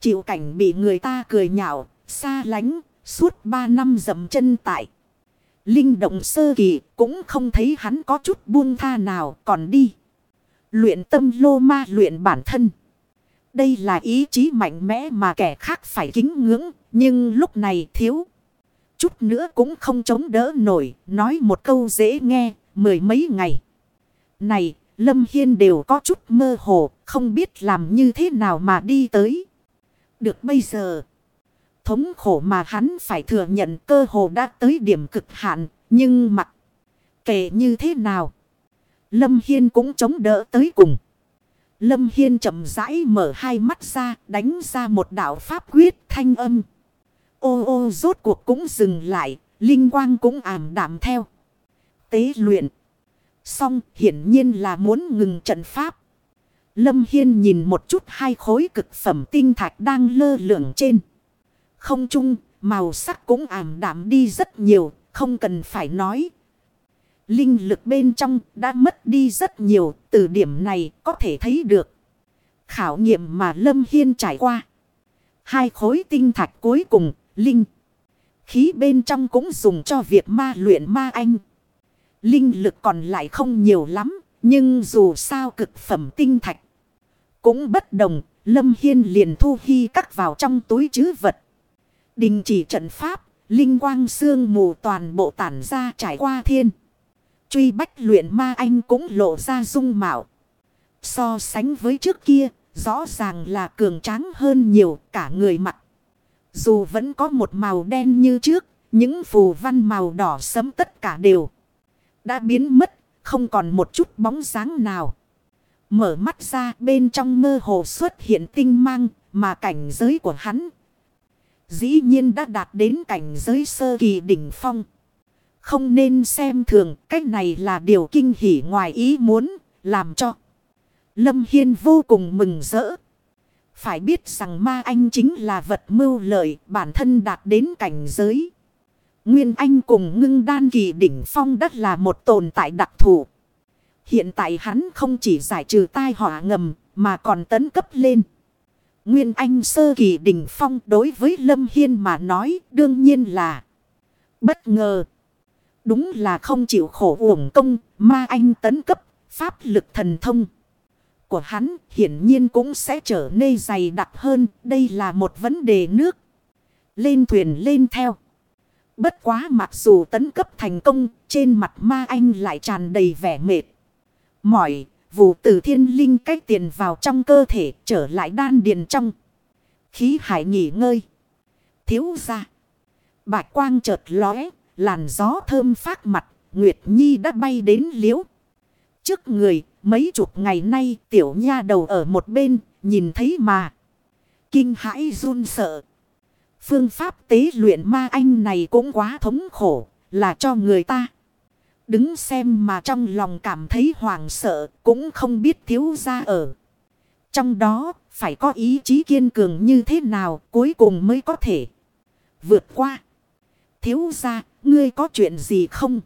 Chịu cảnh bị người ta cười nhạo, xa lánh, suốt ba năm dầm chân tại. Linh động sơ kỳ cũng không thấy hắn có chút buông tha nào còn đi. Luyện tâm lô ma luyện bản thân. Đây là ý chí mạnh mẽ mà kẻ khác phải kính ngưỡng. Nhưng lúc này thiếu. Chút nữa cũng không chống đỡ nổi. Nói một câu dễ nghe. Mười mấy ngày. Này, Lâm Hiên đều có chút mơ hồ. Không biết làm như thế nào mà đi tới. Được bây giờ. Thống khổ mà hắn phải thừa nhận cơ hồ đã tới điểm cực hạn. Nhưng mặc kệ như thế nào. Lâm Hiên cũng chống đỡ tới cùng. Lâm Hiên chậm rãi mở hai mắt ra, đánh ra một đạo pháp quyết thanh âm. Ô ô rốt cuộc cũng dừng lại. Linh quang cũng ảm đạm theo. Tế luyện. Xong hiển nhiên là muốn ngừng trận pháp. Lâm Hiên nhìn một chút hai khối cực phẩm tinh thạch đang lơ lửng trên. Không trung, màu sắc cũng ảm đạm đi rất nhiều, không cần phải nói. Linh lực bên trong đã mất đi rất nhiều, từ điểm này có thể thấy được. Khảo nghiệm mà Lâm Hiên trải qua. Hai khối tinh thạch cuối cùng, Linh. Khí bên trong cũng dùng cho việc ma luyện ma anh. Linh lực còn lại không nhiều lắm, nhưng dù sao cực phẩm tinh thạch. Cũng bất đồng, Lâm Hiên liền thu hy cắt vào trong túi chứ vật. Đình chỉ trận pháp, linh quang xương mù toàn bộ tản ra trải qua thiên. Truy bách luyện ma anh cũng lộ ra dung mạo. So sánh với trước kia, rõ ràng là cường tráng hơn nhiều cả người mặt. Dù vẫn có một màu đen như trước, những phù văn màu đỏ sấm tất cả đều đã biến mất, không còn một chút bóng dáng nào. Mở mắt ra bên trong mơ hồ xuất hiện tinh mang mà cảnh giới của hắn. Dĩ nhiên đã đạt đến cảnh giới sơ kỳ đỉnh phong. Không nên xem thường cách này là điều kinh hỉ ngoài ý muốn làm cho. Lâm Hiên vô cùng mừng rỡ. Phải biết rằng ma anh chính là vật mưu lợi bản thân đạt đến cảnh giới. Nguyên anh cùng ngưng đan kỳ đỉnh phong đất là một tồn tại đặc thù. Hiện tại hắn không chỉ giải trừ tai họa ngầm mà còn tấn cấp lên. Nguyên Anh sơ kỳ đỉnh phong đối với Lâm Hiên mà nói đương nhiên là bất ngờ. Đúng là không chịu khổ uổng công, ma anh tấn cấp, pháp lực thần thông. Của hắn hiển nhiên cũng sẽ trở nên dày đặc hơn, đây là một vấn đề nước. Lên thuyền lên theo. Bất quá mặc dù tấn cấp thành công, trên mặt ma anh lại tràn đầy vẻ mệt. Mỏi, vụ tử thiên linh cách tiền vào trong cơ thể trở lại đan điền trong. Khí hải nghỉ ngơi. Thiếu ra. Bạch quang chợt lóe, làn gió thơm phát mặt, Nguyệt Nhi đã bay đến liễu. Trước người, mấy chục ngày nay tiểu nha đầu ở một bên, nhìn thấy mà. Kinh hãi run sợ. Phương pháp tế luyện ma anh này cũng quá thống khổ, là cho người ta. Đứng xem mà trong lòng cảm thấy hoàng sợ cũng không biết thiếu ra ở. Trong đó phải có ý chí kiên cường như thế nào cuối cùng mới có thể vượt qua. Thiếu ra ngươi có chuyện gì không?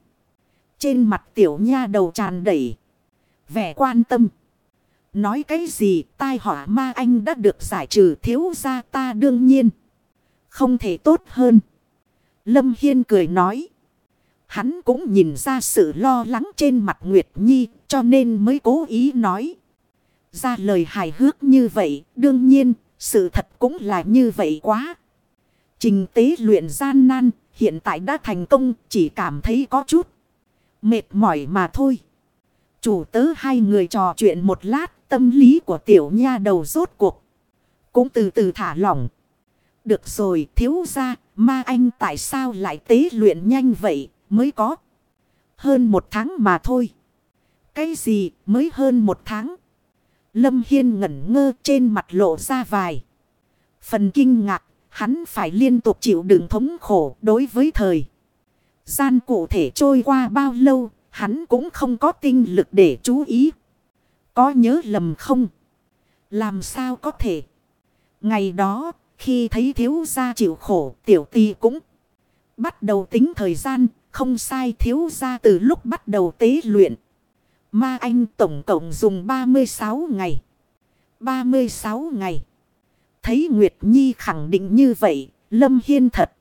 Trên mặt tiểu nha đầu tràn đầy. Vẻ quan tâm. Nói cái gì tai họa ma anh đã được giải trừ thiếu ra ta đương nhiên. Không thể tốt hơn. Lâm Hiên cười nói. Hắn cũng nhìn ra sự lo lắng trên mặt Nguyệt Nhi cho nên mới cố ý nói. Ra lời hài hước như vậy, đương nhiên, sự thật cũng là như vậy quá. Trình tế luyện gian nan, hiện tại đã thành công, chỉ cảm thấy có chút mệt mỏi mà thôi. Chủ tớ hai người trò chuyện một lát, tâm lý của tiểu nha đầu rốt cuộc. Cũng từ từ thả lỏng. Được rồi, thiếu ra, ma anh tại sao lại tế luyện nhanh vậy? mới có. Hơn một tháng mà thôi. Cái gì mới hơn một tháng? Lâm Hiên ngẩn ngơ trên mặt lộ ra vài. Phần kinh ngạc, hắn phải liên tục chịu đựng thống khổ đối với thời. Gian cụ thể trôi qua bao lâu, hắn cũng không có tinh lực để chú ý. Có nhớ lầm không? Làm sao có thể? Ngày đó, khi thấy thiếu gia chịu khổ, tiểu tì cũng bắt đầu tính thời gian, không sai thiếu gia từ lúc bắt đầu tế luyện. Ma anh tổng cộng dùng 36 ngày. 36 ngày. Thấy Nguyệt Nhi khẳng định như vậy, Lâm Hiên thật.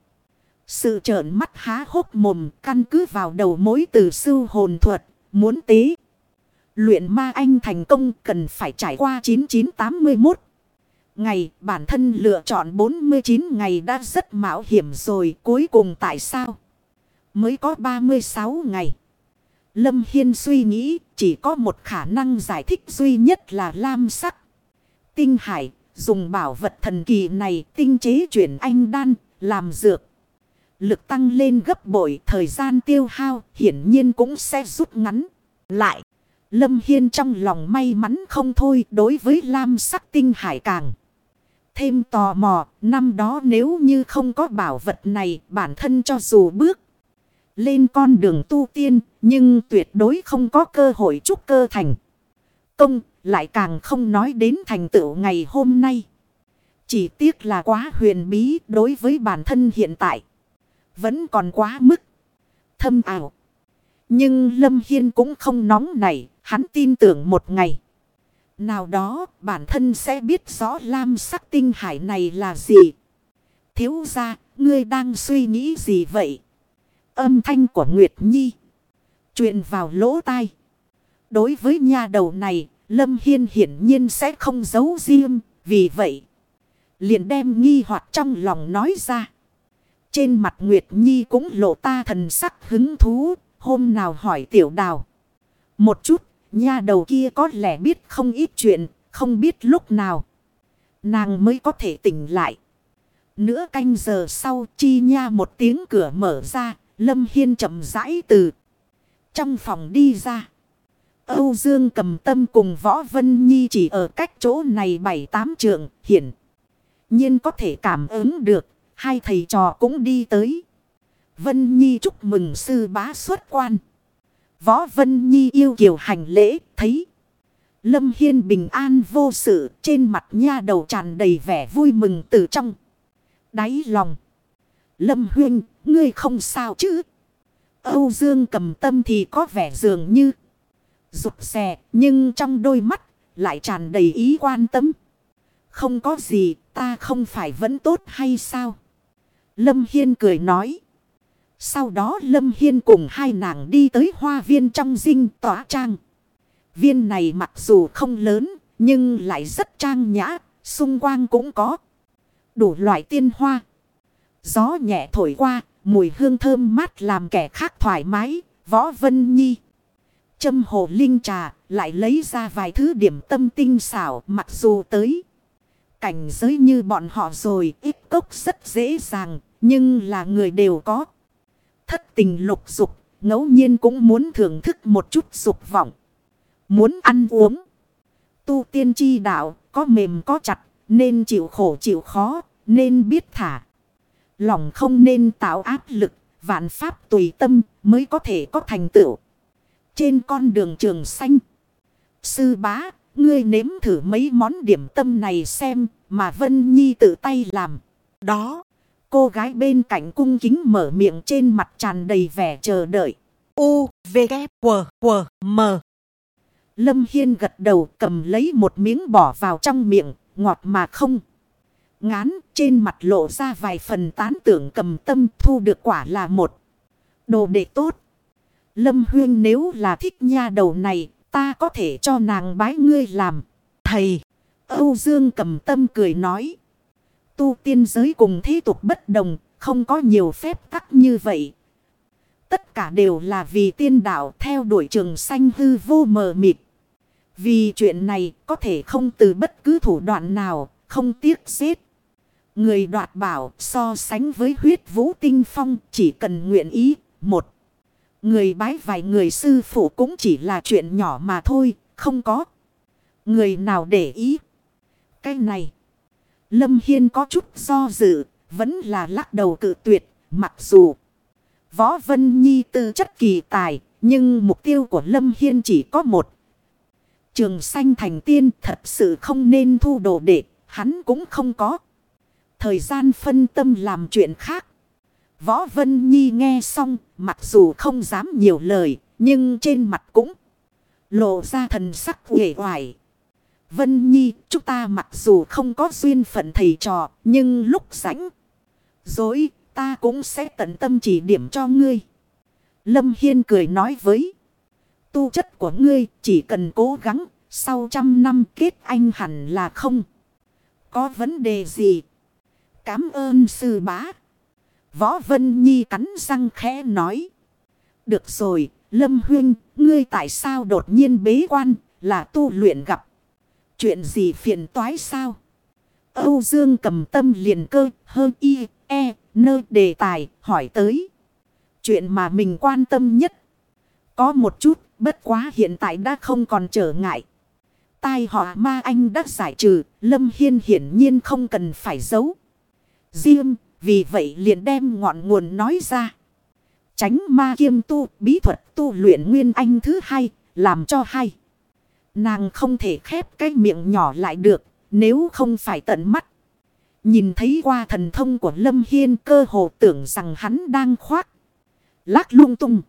Sự trợn mắt há hốc mồm căn cứ vào đầu mối từ sư hồn thuật, muốn tế. Luyện ma anh thành công cần phải trải qua 9981 ngày. Bản thân lựa chọn 49 ngày đã rất mạo hiểm rồi cuối cùng tại sao? mới có 36 ngày. Lâm Hiên suy nghĩ chỉ có một khả năng giải thích duy nhất là lam sắc. Tinh hải dùng bảo vật thần kỳ này tinh chế chuyển anh đan làm dược. Lực tăng lên gấp bội thời gian tiêu hao hiển nhiên cũng sẽ rút ngắn. Lại, Lâm Hiên trong lòng may mắn không thôi đối với lam sắc tinh hải càng. Thêm tò mò, năm đó nếu như không có bảo vật này bản thân cho dù bước lên con đường tu tiên, nhưng tuyệt đối không có cơ hội trúc cơ thành. Công, lại càng không nói đến thành tựu ngày hôm nay. Chỉ tiếc là quá huyền bí đối với bản thân hiện tại. Vẫn còn quá mức thâm ảo. Nhưng Lâm Hiên cũng không nóng nảy, hắn tin tưởng một ngày. Nào đó bản thân sẽ biết rõ lam sắc tinh hải này là gì. Thiếu ra, ngươi đang suy nghĩ gì vậy? Âm thanh của Nguyệt Nhi. Chuyện vào lỗ tai. Đối với nhà đầu này, Lâm Hiên hiển nhiên sẽ không giấu riêng. Vì vậy, liền đem nghi hoặc trong lòng nói ra. Trên mặt Nguyệt Nhi cũng lộ ta thần sắc hứng thú. Hôm nào hỏi tiểu đào. Một chút, nha đầu kia có lẽ biết không ít chuyện, không biết lúc nào. Nàng mới có thể tỉnh lại. Nửa canh giờ sau chi nha một tiếng cửa mở ra, Lâm Hiên chậm rãi từ trong phòng đi ra. Âu Dương cầm tâm cùng Võ Vân Nhi chỉ ở cách chỗ này bảy tám trượng, hiển nhiên có thể cảm ứng được, hai thầy trò cũng đi tới. Vân Nhi chúc mừng sư bá xuất quan. Võ Vân Nhi yêu kiều hành lễ, thấy. Lâm Hiên bình an vô sự, trên mặt nha đầu tràn đầy vẻ vui mừng từ trong. Đáy lòng. Lâm Huyên, ngươi không sao chứ? Âu Dương cầm tâm thì có vẻ dường như rụt xè, nhưng trong đôi mắt lại tràn đầy ý quan tâm. Không có gì, ta không phải vẫn tốt hay sao? Lâm Hiên cười nói. Sau đó Lâm Hiên cùng hai nàng đi tới hoa viên trong dinh tỏa trang. Viên này mặc dù không lớn, nhưng lại rất trang nhã, xung quanh cũng có đủ loại tiên hoa. Gió nhẹ thổi qua, mùi hương thơm mát làm kẻ khác thoải mái, võ vân nhi. Châm hồ linh trà, lại lấy ra vài thứ điểm tâm tinh xảo mặc dù tới. Cảnh giới như bọn họ rồi, ít cốc rất dễ dàng, nhưng là người đều có. Thất tình lục dục, ngẫu nhiên cũng muốn thưởng thức một chút dục vọng. Muốn ăn uống. Tu tiên chi đạo, có mềm có chặt, nên chịu khổ chịu khó, nên biết thả. Lòng không nên tạo áp lực, vạn pháp tùy tâm mới có thể có thành tựu. Trên con đường trường xanh. Sư bá, ngươi nếm thử mấy món điểm tâm này xem mà Vân Nhi tự tay làm. Đó, cô gái bên cạnh cung kính mở miệng trên mặt tràn đầy vẻ chờ đợi. U, V, K, W, W, M. Lâm Hiên gật đầu cầm lấy một miếng bỏ vào trong miệng, ngọt mà không. Ngán trên mặt lộ ra vài phần tán tưởng cầm tâm thu được quả là một. Đồ đệ tốt. Lâm Huyên nếu là thích nha đầu này, ta có thể cho nàng bái ngươi làm. Thầy, Âu Dương cầm tâm cười nói. Tu tiên giới cùng thế tục bất đồng, không có nhiều phép tắc như vậy. Tất cả đều là vì tiên đạo theo đuổi trường sanh hư vô mờ mịt. Vì chuyện này có thể không từ bất cứ thủ đoạn nào, không tiếc giết. Người đoạt bảo so sánh với huyết vũ tinh phong chỉ cần nguyện ý. Một. Người bái vài người sư phụ cũng chỉ là chuyện nhỏ mà thôi. Không có. Người nào để ý. Cái này. Lâm Hiên có chút do dự. Vẫn là lắc đầu cự tuyệt. Mặc dù. Võ Vân Nhi tư chất kỳ tài. Nhưng mục tiêu của Lâm Hiên chỉ có một. Trường sanh thành tiên thật sự không nên thu đồ đệ. Hắn cũng không có. Thời gian phân tâm làm chuyện khác. Võ Vân Nhi nghe xong, mặc dù không dám nhiều lời, nhưng trên mặt cũng lộ ra thần sắc uể oải. Vân Nhi, chúng ta mặc dù không có duyên phận thầy trò, nhưng lúc rảnh dối, ta cũng sẽ tận tâm chỉ điểm cho ngươi. Lâm Hiên cười nói với, tu chất của ngươi chỉ cần cố gắng, sau trăm năm kết anh hẳn là không có vấn đề gì. Cám ơn sư bá. Võ Vân Nhi cắn răng khẽ nói. Được rồi, Lâm Huyên, ngươi tại sao đột nhiên bế quan, là tu luyện gặp. Chuyện gì phiền toái sao? Âu Dương cầm tâm liền cơ, hơn y, e, nơi đề tài hỏi tới. Chuyện mà mình quan tâm nhất. Có một chút, bất quá hiện tại đã không còn trở ngại. Tai họa ma anh đã giải trừ, Lâm Hiên hiển nhiên không cần phải giấu. Riêng, vì vậy liền đem ngọn nguồn nói ra. Tránh ma kiêm tu, bí thuật tu luyện nguyên anh thứ hai, làm cho hay. Nàng không thể khép cái miệng nhỏ lại được, nếu không phải tận mắt. Nhìn thấy qua thần thông của Lâm Hiên cơ hồ tưởng rằng hắn đang khoác. lát lung tung.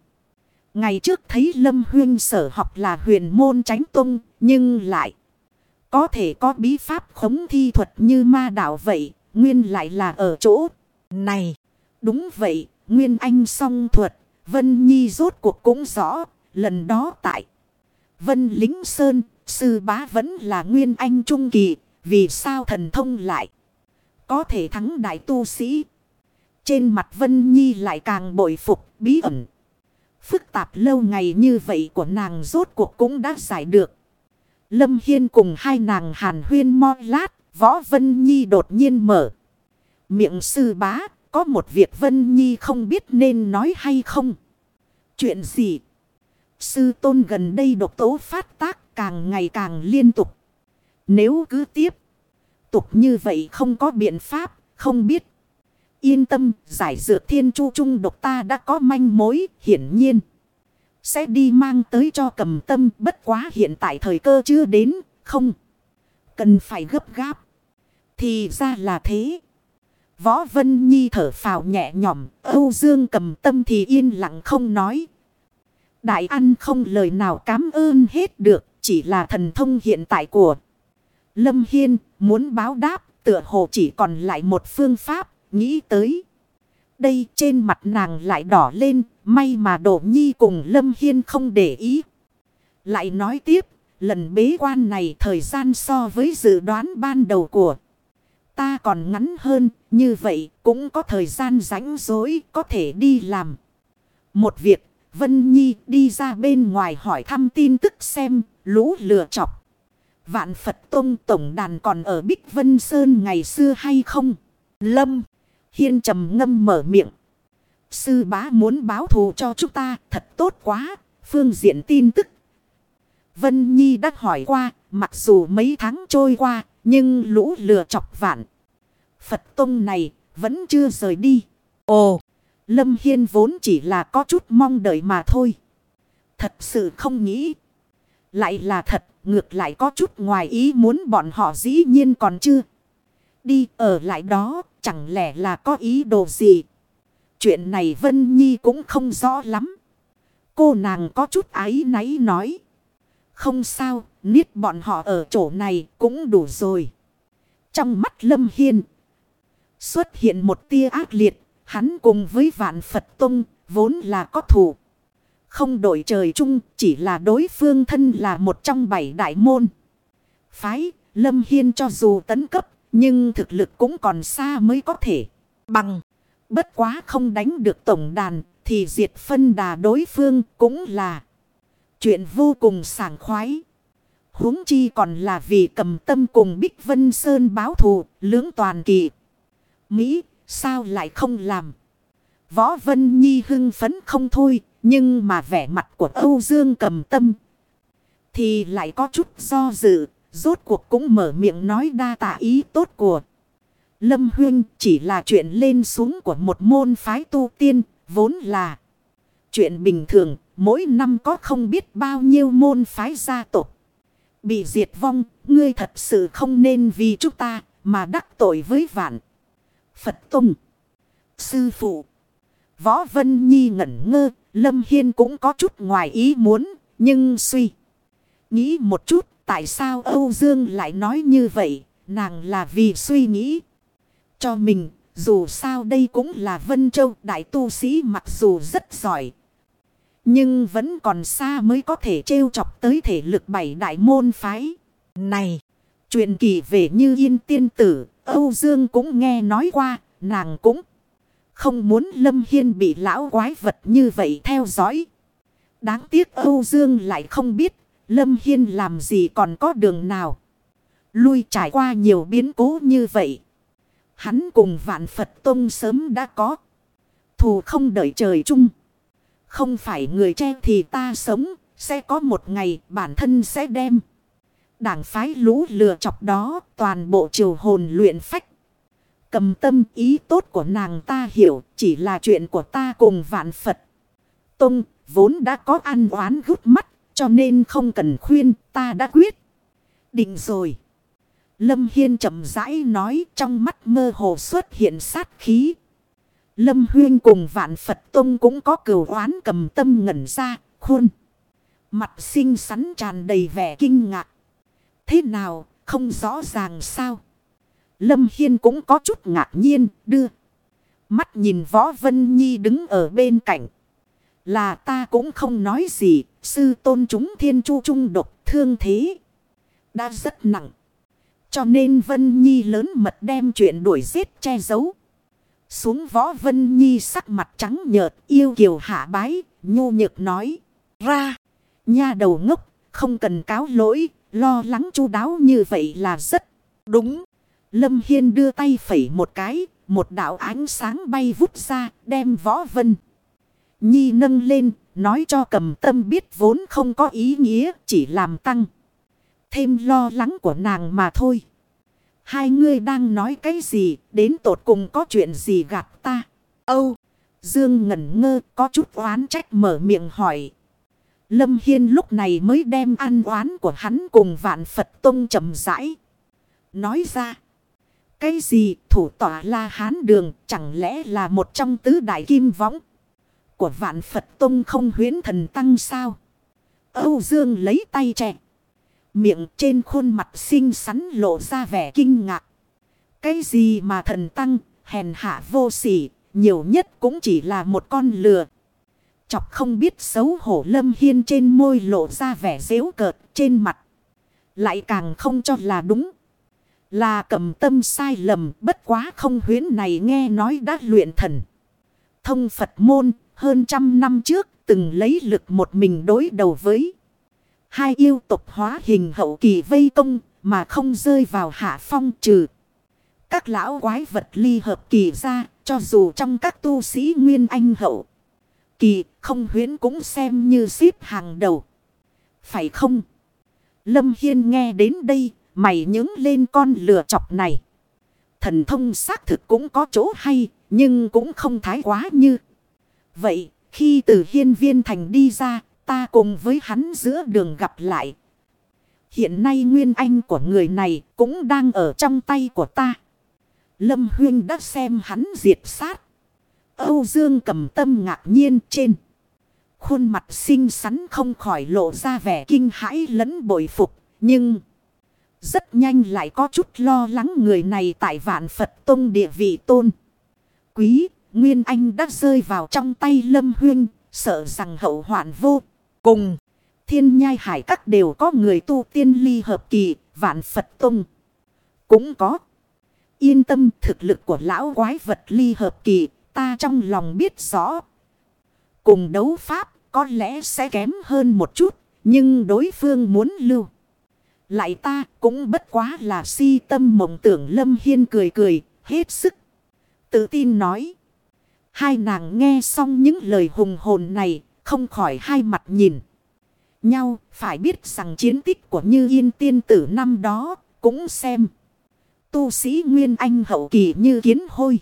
Ngày trước thấy Lâm Huyên sở học là huyền môn tránh tung, nhưng lại có thể có bí pháp khống thi thuật như ma đạo vậy, nguyên lại là ở chỗ này. Đúng vậy, nguyên anh song thuật, Vân Nhi rốt cuộc cũng rõ, lần đó tại Vân Lính Sơn, sư bá vẫn là nguyên anh trung kỳ, vì sao thần thông lại có thể thắng đại tu sĩ. Trên mặt Vân Nhi lại càng bội phục, bí ẩn. Phức tạp lâu ngày như vậy của nàng rốt cuộc cũng đã giải được. Lâm Hiên cùng hai nàng hàn huyên mo lát, võ Vân Nhi đột nhiên mở. Miệng sư bá, có một việc Vân Nhi không biết nên nói hay không. Chuyện gì? Sư tôn gần đây độc tố phát tác càng ngày càng liên tục. Nếu cứ tiếp tục như vậy không có biện pháp, không biết. Yên tâm, giải dược thiên chu trung độc ta đã có manh mối, hiển nhiên. Sẽ đi mang tới cho cầm tâm, bất quá hiện tại thời cơ chưa đến, không. Cần phải gấp gáp. Thì ra là thế. Võ Vân Nhi thở phào nhẹ nhõm, Âu Dương cầm tâm thì yên lặng không nói. Đại ăn không lời nào cảm ơn hết được, chỉ là thần thông hiện tại của Lâm Hiên muốn báo đáp, tựa hồ chỉ còn lại một phương pháp, nghĩ tới. Đây trên mặt nàng lại đỏ lên, may mà Đỗ Nhi cùng Lâm Hiên không để ý. Lại nói tiếp, lần bế quan này thời gian so với dự đoán ban đầu của ta còn ngắn hơn, như vậy cũng có thời gian rảnh rỗi có thể đi làm. Một việc, Vân Nhi đi ra bên ngoài hỏi thăm tin tức xem, lũ lừa chọc. Vạn Phật Tông Tổng đàn còn ở Bích Vân Sơn ngày xưa hay không? Lâm, Hiên trầm ngâm mở miệng. Sư bá muốn báo thù cho chúng ta thật tốt quá, phương diện tin tức. Vân Nhi đã hỏi qua, mặc dù mấy tháng trôi qua, nhưng lũ lừa chọc vạn. Phật Tông này vẫn chưa rời đi. Ồ, Lâm Hiên vốn chỉ là có chút mong đợi mà thôi. Thật sự không nghĩ. Lại là thật, ngược lại có chút ngoài ý muốn bọn họ dĩ nhiên còn chưa. Đi ở lại đó, chẳng lẽ là có ý đồ gì. Chuyện này Vân Nhi cũng không rõ lắm. Cô nàng có chút ái náy nói. Không sao, niết bọn họ ở chỗ này cũng đủ rồi. Trong mắt Lâm Hiên. Xuất hiện một tia ác liệt. Hắn cùng với vạn Phật Tông vốn là có thủ. Không đổi trời chung, chỉ là đối phương thân là một trong bảy đại môn. Phái, Lâm Hiên cho dù tấn cấp, nhưng thực lực cũng còn xa mới có thể bằng. Bất quá không đánh được tổng đàn, thì diệt phân đà đối phương cũng là chuyện vô cùng sảng khoái. huống chi còn là vì cầm tâm cùng Bích Vân Sơn báo thù, lưỡng toàn kỳ. Mỹ sao lại không làm. Võ Vân Nhi hưng phấn không thôi, nhưng mà vẻ mặt của Âu Dương cầm tâm. Thì lại có chút do dự. Rốt cuộc cũng mở miệng nói đa tạ ý tốt của. Lâm Huyên, chỉ là chuyện lên xuống của một môn phái tu tiên. Vốn là chuyện bình thường. Mỗi năm có không biết bao nhiêu môn phái gia tộc Bị diệt vong. Ngươi thật sự không nên vì chúng ta mà đắc tội với vạn. Phật Tông. Sư phụ. Võ Vân Nhi ngẩn ngơ Lâm Hiên cũng có chút ngoài ý muốn, nhưng suy. Nghĩ một chút, tại sao Âu Dương lại nói như vậy, nàng là vì suy nghĩ. Cho mình, dù sao đây cũng là Vân Châu đại tu sĩ mặc dù rất giỏi. Nhưng vẫn còn xa mới có thể trêu chọc tới thể lực bảy đại môn phái. Này, chuyện kỳ về như yên tiên tử, Âu Dương cũng nghe nói qua, nàng cũng không muốn Lâm Hiên bị lão quái vật như vậy theo dõi. Đáng tiếc Âu Dương lại không biết Lâm Hiên làm gì còn có đường nào. Lui trải qua nhiều biến cố như vậy. Hắn cùng vạn Phật Tông sớm đã có. Thù không đợi trời chung. Không phải người che thì ta sống. Sẽ có một ngày bản thân sẽ đem. Đảng phái lũ lừa chọc đó toàn bộ triều hồn luyện phách. Cầm tâm ý tốt của nàng ta hiểu chỉ là chuyện của ta cùng vạn Phật. Tông vốn đã có ăn oán gút mắt cho nên không cần khuyên ta đã quyết. Định rồi. Lâm Hiên chậm rãi nói trong mắt mơ hồ xuất hiện sát khí. Lâm Huyên cùng vạn Phật Tông cũng có cửu oán cầm tâm ngẩn ra, khuôn. Mặt xinh xắn tràn đầy vẻ kinh ngạc. Thế nào, không rõ ràng sao? Lâm Hiên cũng có chút ngạc nhiên, đưa. Mắt nhìn Võ Vân Nhi đứng ở bên cạnh. Là ta cũng không nói gì, sư tôn chúng thiên chu trung độc thương thế. Đã rất nặng. Cho nên Vân Nhi lớn mật đem chuyện đuổi giết che giấu. Xuống võ Vân Nhi sắc mặt trắng nhợt yêu kiều hạ bái, nhu nhược nói. Ra, nha đầu ngốc, không cần cáo lỗi, lo lắng chu đáo như vậy là rất đúng. Lâm Hiên đưa tay phẩy một cái, một đạo ánh sáng bay vút ra, đem võ Vân. Nhi nâng lên, nói cho cầm tâm biết vốn không có ý nghĩa, chỉ làm tăng. Thêm lo lắng của nàng mà thôi. Hai ngươi đang nói cái gì, đến tột cùng có chuyện gì gặp ta? Âu! Dương ngẩn ngơ, có chút oán trách mở miệng hỏi. Lâm Hiên lúc này mới đem an oán của hắn cùng vạn Phật Tông chậm rãi. Nói ra. Cái gì thủ tỏa la hán đường chẳng lẽ là một trong tứ đại kim võng của vạn Phật Tông không huyến thần tăng sao? Âu Dương lấy tay trẻ. Miệng trên khuôn mặt xinh xắn lộ ra vẻ kinh ngạc. Cái gì mà thần tăng, hèn hạ vô sỉ, nhiều nhất cũng chỉ là một con lừa. Chọc không biết xấu hổ lâm hiên trên môi lộ ra vẻ dễu cợt trên mặt. Lại càng không cho là đúng. Là cầm tâm sai lầm, bất quá không huyến này nghe nói đã luyện thần. Thông Phật môn, hơn trăm năm trước, từng lấy lực một mình đối đầu với. Hai yêu tục hóa hình hậu kỳ vây công, mà không rơi vào hạ phong trừ. Các lão quái vật ly hợp kỳ ra, cho dù trong các tu sĩ nguyên anh hậu. Kỳ, không huyến cũng xem như xếp hàng đầu. Phải không? Lâm Hiên nghe đến đây, mày nhướng lên con lừa chọc này. Thần thông xác thực cũng có chỗ hay, nhưng cũng không thái quá như. Vậy, khi từ hiên viên thành đi ra, Ta cùng với hắn giữa đường gặp lại. Hiện nay nguyên anh của người này cũng đang ở trong tay của ta. Lâm Huyên đã xem hắn diệt sát. Âu Dương cầm tâm ngạc nhiên trên. Khuôn mặt xinh xắn không khỏi lộ ra vẻ kinh hãi lẫn bội phục. Nhưng rất nhanh lại có chút lo lắng người này tại vạn Phật Tông địa vị tôn. Quý, Nguyên Anh đã rơi vào trong tay Lâm Huyên, sợ rằng hậu hoạn vô. Cùng, thiên nhai hải các đều có người tu tiên ly hợp kỳ, vạn Phật Tông. Cũng có. Yên tâm thực lực của lão quái vật ly hợp kỳ, ta trong lòng biết rõ. Cùng đấu pháp có lẽ sẽ kém hơn một chút, nhưng đối phương muốn lưu. Lại ta cũng bất quá là si tâm mộng tưởng Lâm Hiên cười cười, hết sức. Tự tin nói. Hai nàng nghe xong những lời hùng hồn này, không khỏi hai mặt nhìn. Nhau phải biết rằng chiến tích của Như Yên tiên tử năm đó cũng xem. Tu sĩ Nguyên Anh hậu kỳ như kiến hôi.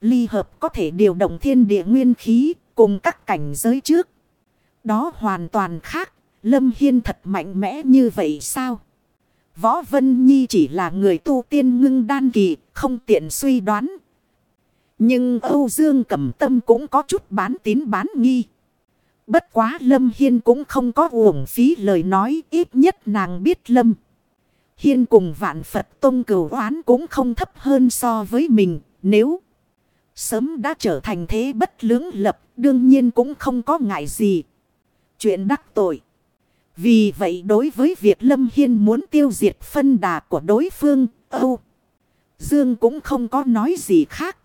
Ly hợp có thể điều động thiên địa nguyên khí cùng các cảnh giới trước. Đó hoàn toàn khác. Lâm Hiên thật mạnh mẽ như vậy sao? Võ Vân Nhi chỉ là người tu tiên ngưng đan kỳ, không tiện suy đoán. Nhưng Âu Dương Cẩm Tâm cũng có chút bán tín bán nghi. Bất quá Lâm Hiên cũng không có uổng phí lời nói ít nhất nàng biết Lâm. Hiên cùng vạn Phật Tông cửu oán cũng không thấp hơn so với mình nếu sớm đã trở thành thế bất lưỡng lập đương nhiên cũng không có ngại gì. Chuyện đắc tội. Vì vậy đối với việc Lâm Hiên muốn tiêu diệt phân đà của đối phương, Âu Dương cũng không có nói gì khác.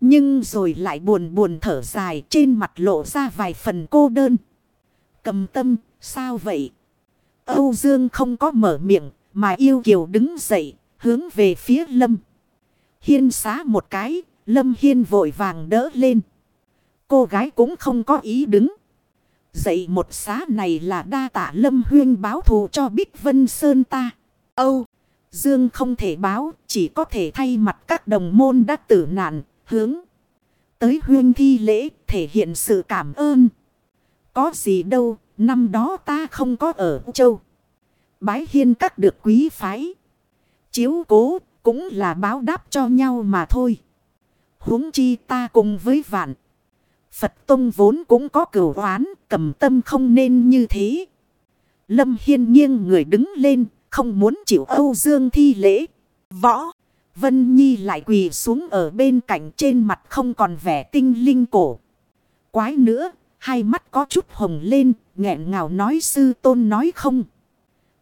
Nhưng rồi lại buồn buồn thở dài trên mặt lộ ra vài phần cô đơn. Cầm tâm, sao vậy? Âu Dương không có mở miệng, mà yêu kiều đứng dậy, hướng về phía lâm. Hiên xá một cái, Lâm Hiên vội vàng đỡ lên. Cô gái cũng không có ý đứng. Dậy một xá này là đa tạ Lâm Huyên báo thù cho Bích Vân Sơn ta. Âu! Dương không thể báo, chỉ có thể thay mặt các đồng môn đã tử nạn, hướng. Tới huyên thi lễ, thể hiện sự cảm ơn. Có gì đâu, năm đó ta không có ở châu. Bái hiên các được quý phái. Chiếu cố, cũng là báo đáp cho nhau mà thôi huống chi ta cùng với vạn. Phật Tông vốn cũng có cửu oán, cầm tâm không nên như thế. Lâm Hiên nghiêng người đứng lên, không muốn chịu Âu Dương thi lễ. Võ, Vân Nhi lại quỳ xuống ở bên cạnh trên mặt không còn vẻ tinh linh cổ. Quái nữa, hai mắt có chút hồng lên, nghẹn ngào nói sư tôn nói không.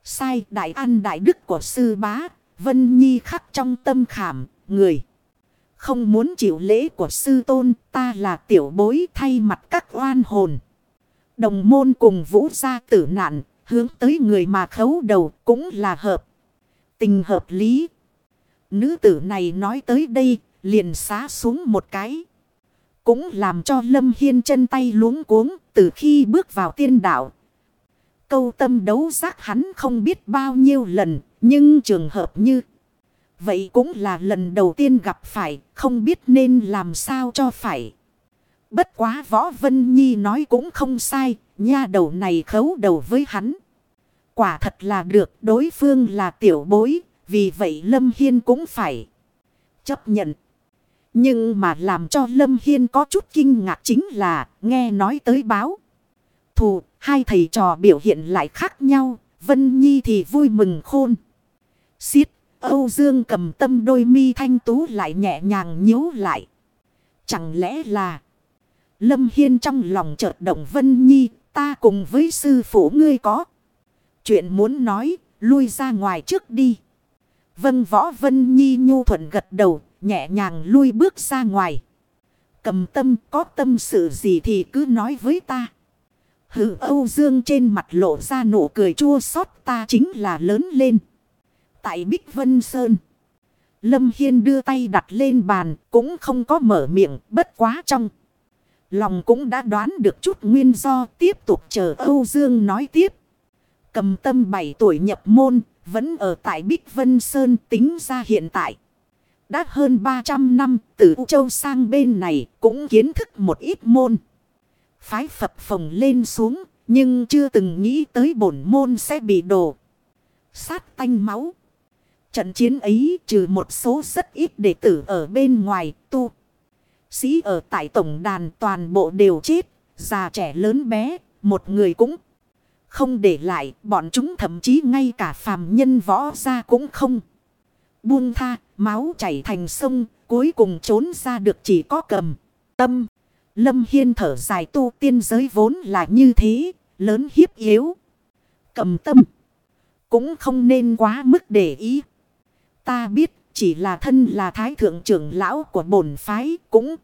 Sai đại an đại đức của sư bá, Vân Nhi khắc trong tâm khảm, người. Không muốn chịu lễ của sư tôn, ta là tiểu bối thay mặt các oan hồn. Đồng môn cùng vũ gia tử nạn, hướng tới người mà khấu đầu cũng là hợp. Tình hợp lý. Nữ tử này nói tới đây, liền xá xuống một cái. Cũng làm cho Lâm Hiên chân tay luống cuống từ khi bước vào tiên đạo. Câu tâm đấu giác hắn không biết bao nhiêu lần, nhưng trường hợp như... Vậy cũng là lần đầu tiên gặp phải, không biết nên làm sao cho phải. Bất quá Võ Vân Nhi nói cũng không sai, nha đầu này khấu đầu với hắn. Quả thật là được, đối phương là tiểu bối, vì vậy Lâm Hiên cũng phải chấp nhận. Nhưng mà làm cho Lâm Hiên có chút kinh ngạc chính là nghe nói tới báo. Thù, hai thầy trò biểu hiện lại khác nhau, Vân Nhi thì vui mừng khôn. Xiết Âu Dương cầm tâm đôi mi thanh tú lại nhẹ nhàng nhíu lại. Chẳng lẽ là... Lâm Hiên trong lòng chợt động Vân Nhi, ta cùng với sư phụ ngươi có. Chuyện muốn nói, lui ra ngoài trước đi. Vân Võ Vân Nhi nhu thuận gật đầu, nhẹ nhàng lui bước ra ngoài. Cầm tâm có tâm sự gì thì cứ nói với ta. Hử Âu Dương trên mặt lộ ra nụ cười chua xót ta chính là lớn lên. Tại Bích Vân Sơn. Lâm Hiên đưa tay đặt lên bàn, cũng không có mở miệng, bất quá trong. Lòng cũng đã đoán được chút nguyên do, tiếp tục chờ Âu Dương nói tiếp. Cầm tâm 7 tuổi nhập môn, vẫn ở tại Bích Vân Sơn, tính ra hiện tại. Đã hơn 300 năm, từ U Châu sang bên này cũng kiến thức một ít môn. Phái phập phồng lên xuống, nhưng chưa từng nghĩ tới bổn môn sẽ bị đổ. Sát tanh máu. Trận chiến ấy trừ một số rất ít đệ tử ở bên ngoài tu. Sĩ ở tại tổng đàn toàn bộ đều chết. Già trẻ lớn bé, một người cũng không để lại. Bọn chúng thậm chí ngay cả phàm nhân võ ra cũng không. Buông tha, máu chảy thành sông, cuối cùng trốn ra được chỉ có cầm. Tâm, Lâm Hiên thở dài tu tiên giới vốn là như thế, lớn hiếp yếu. Cầm tâm, cũng không nên quá mức để ý. Ta biết chỉ là thân là thái thượng trưởng lão của bổn phái cũng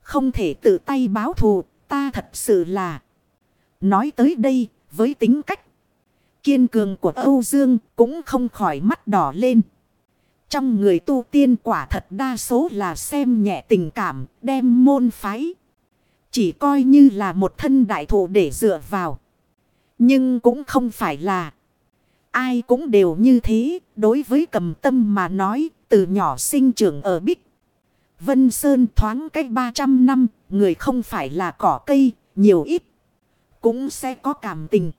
không thể tự tay báo thù. Ta thật sự là nói tới đây với tính cách kiên cường của Âu Dương cũng không khỏi mắt đỏ lên. Trong người tu tiên quả thật đa số là xem nhẹ tình cảm, đem môn phái. Chỉ coi như là một thân đại thụ để dựa vào. Nhưng cũng không phải là Ai cũng đều như thế, đối với cầm tâm mà nói, từ nhỏ sinh trưởng ở Bích. Vân Sơn thoáng cách 300 năm, người không phải là cỏ cây, nhiều ít. Cũng sẽ có cảm tình.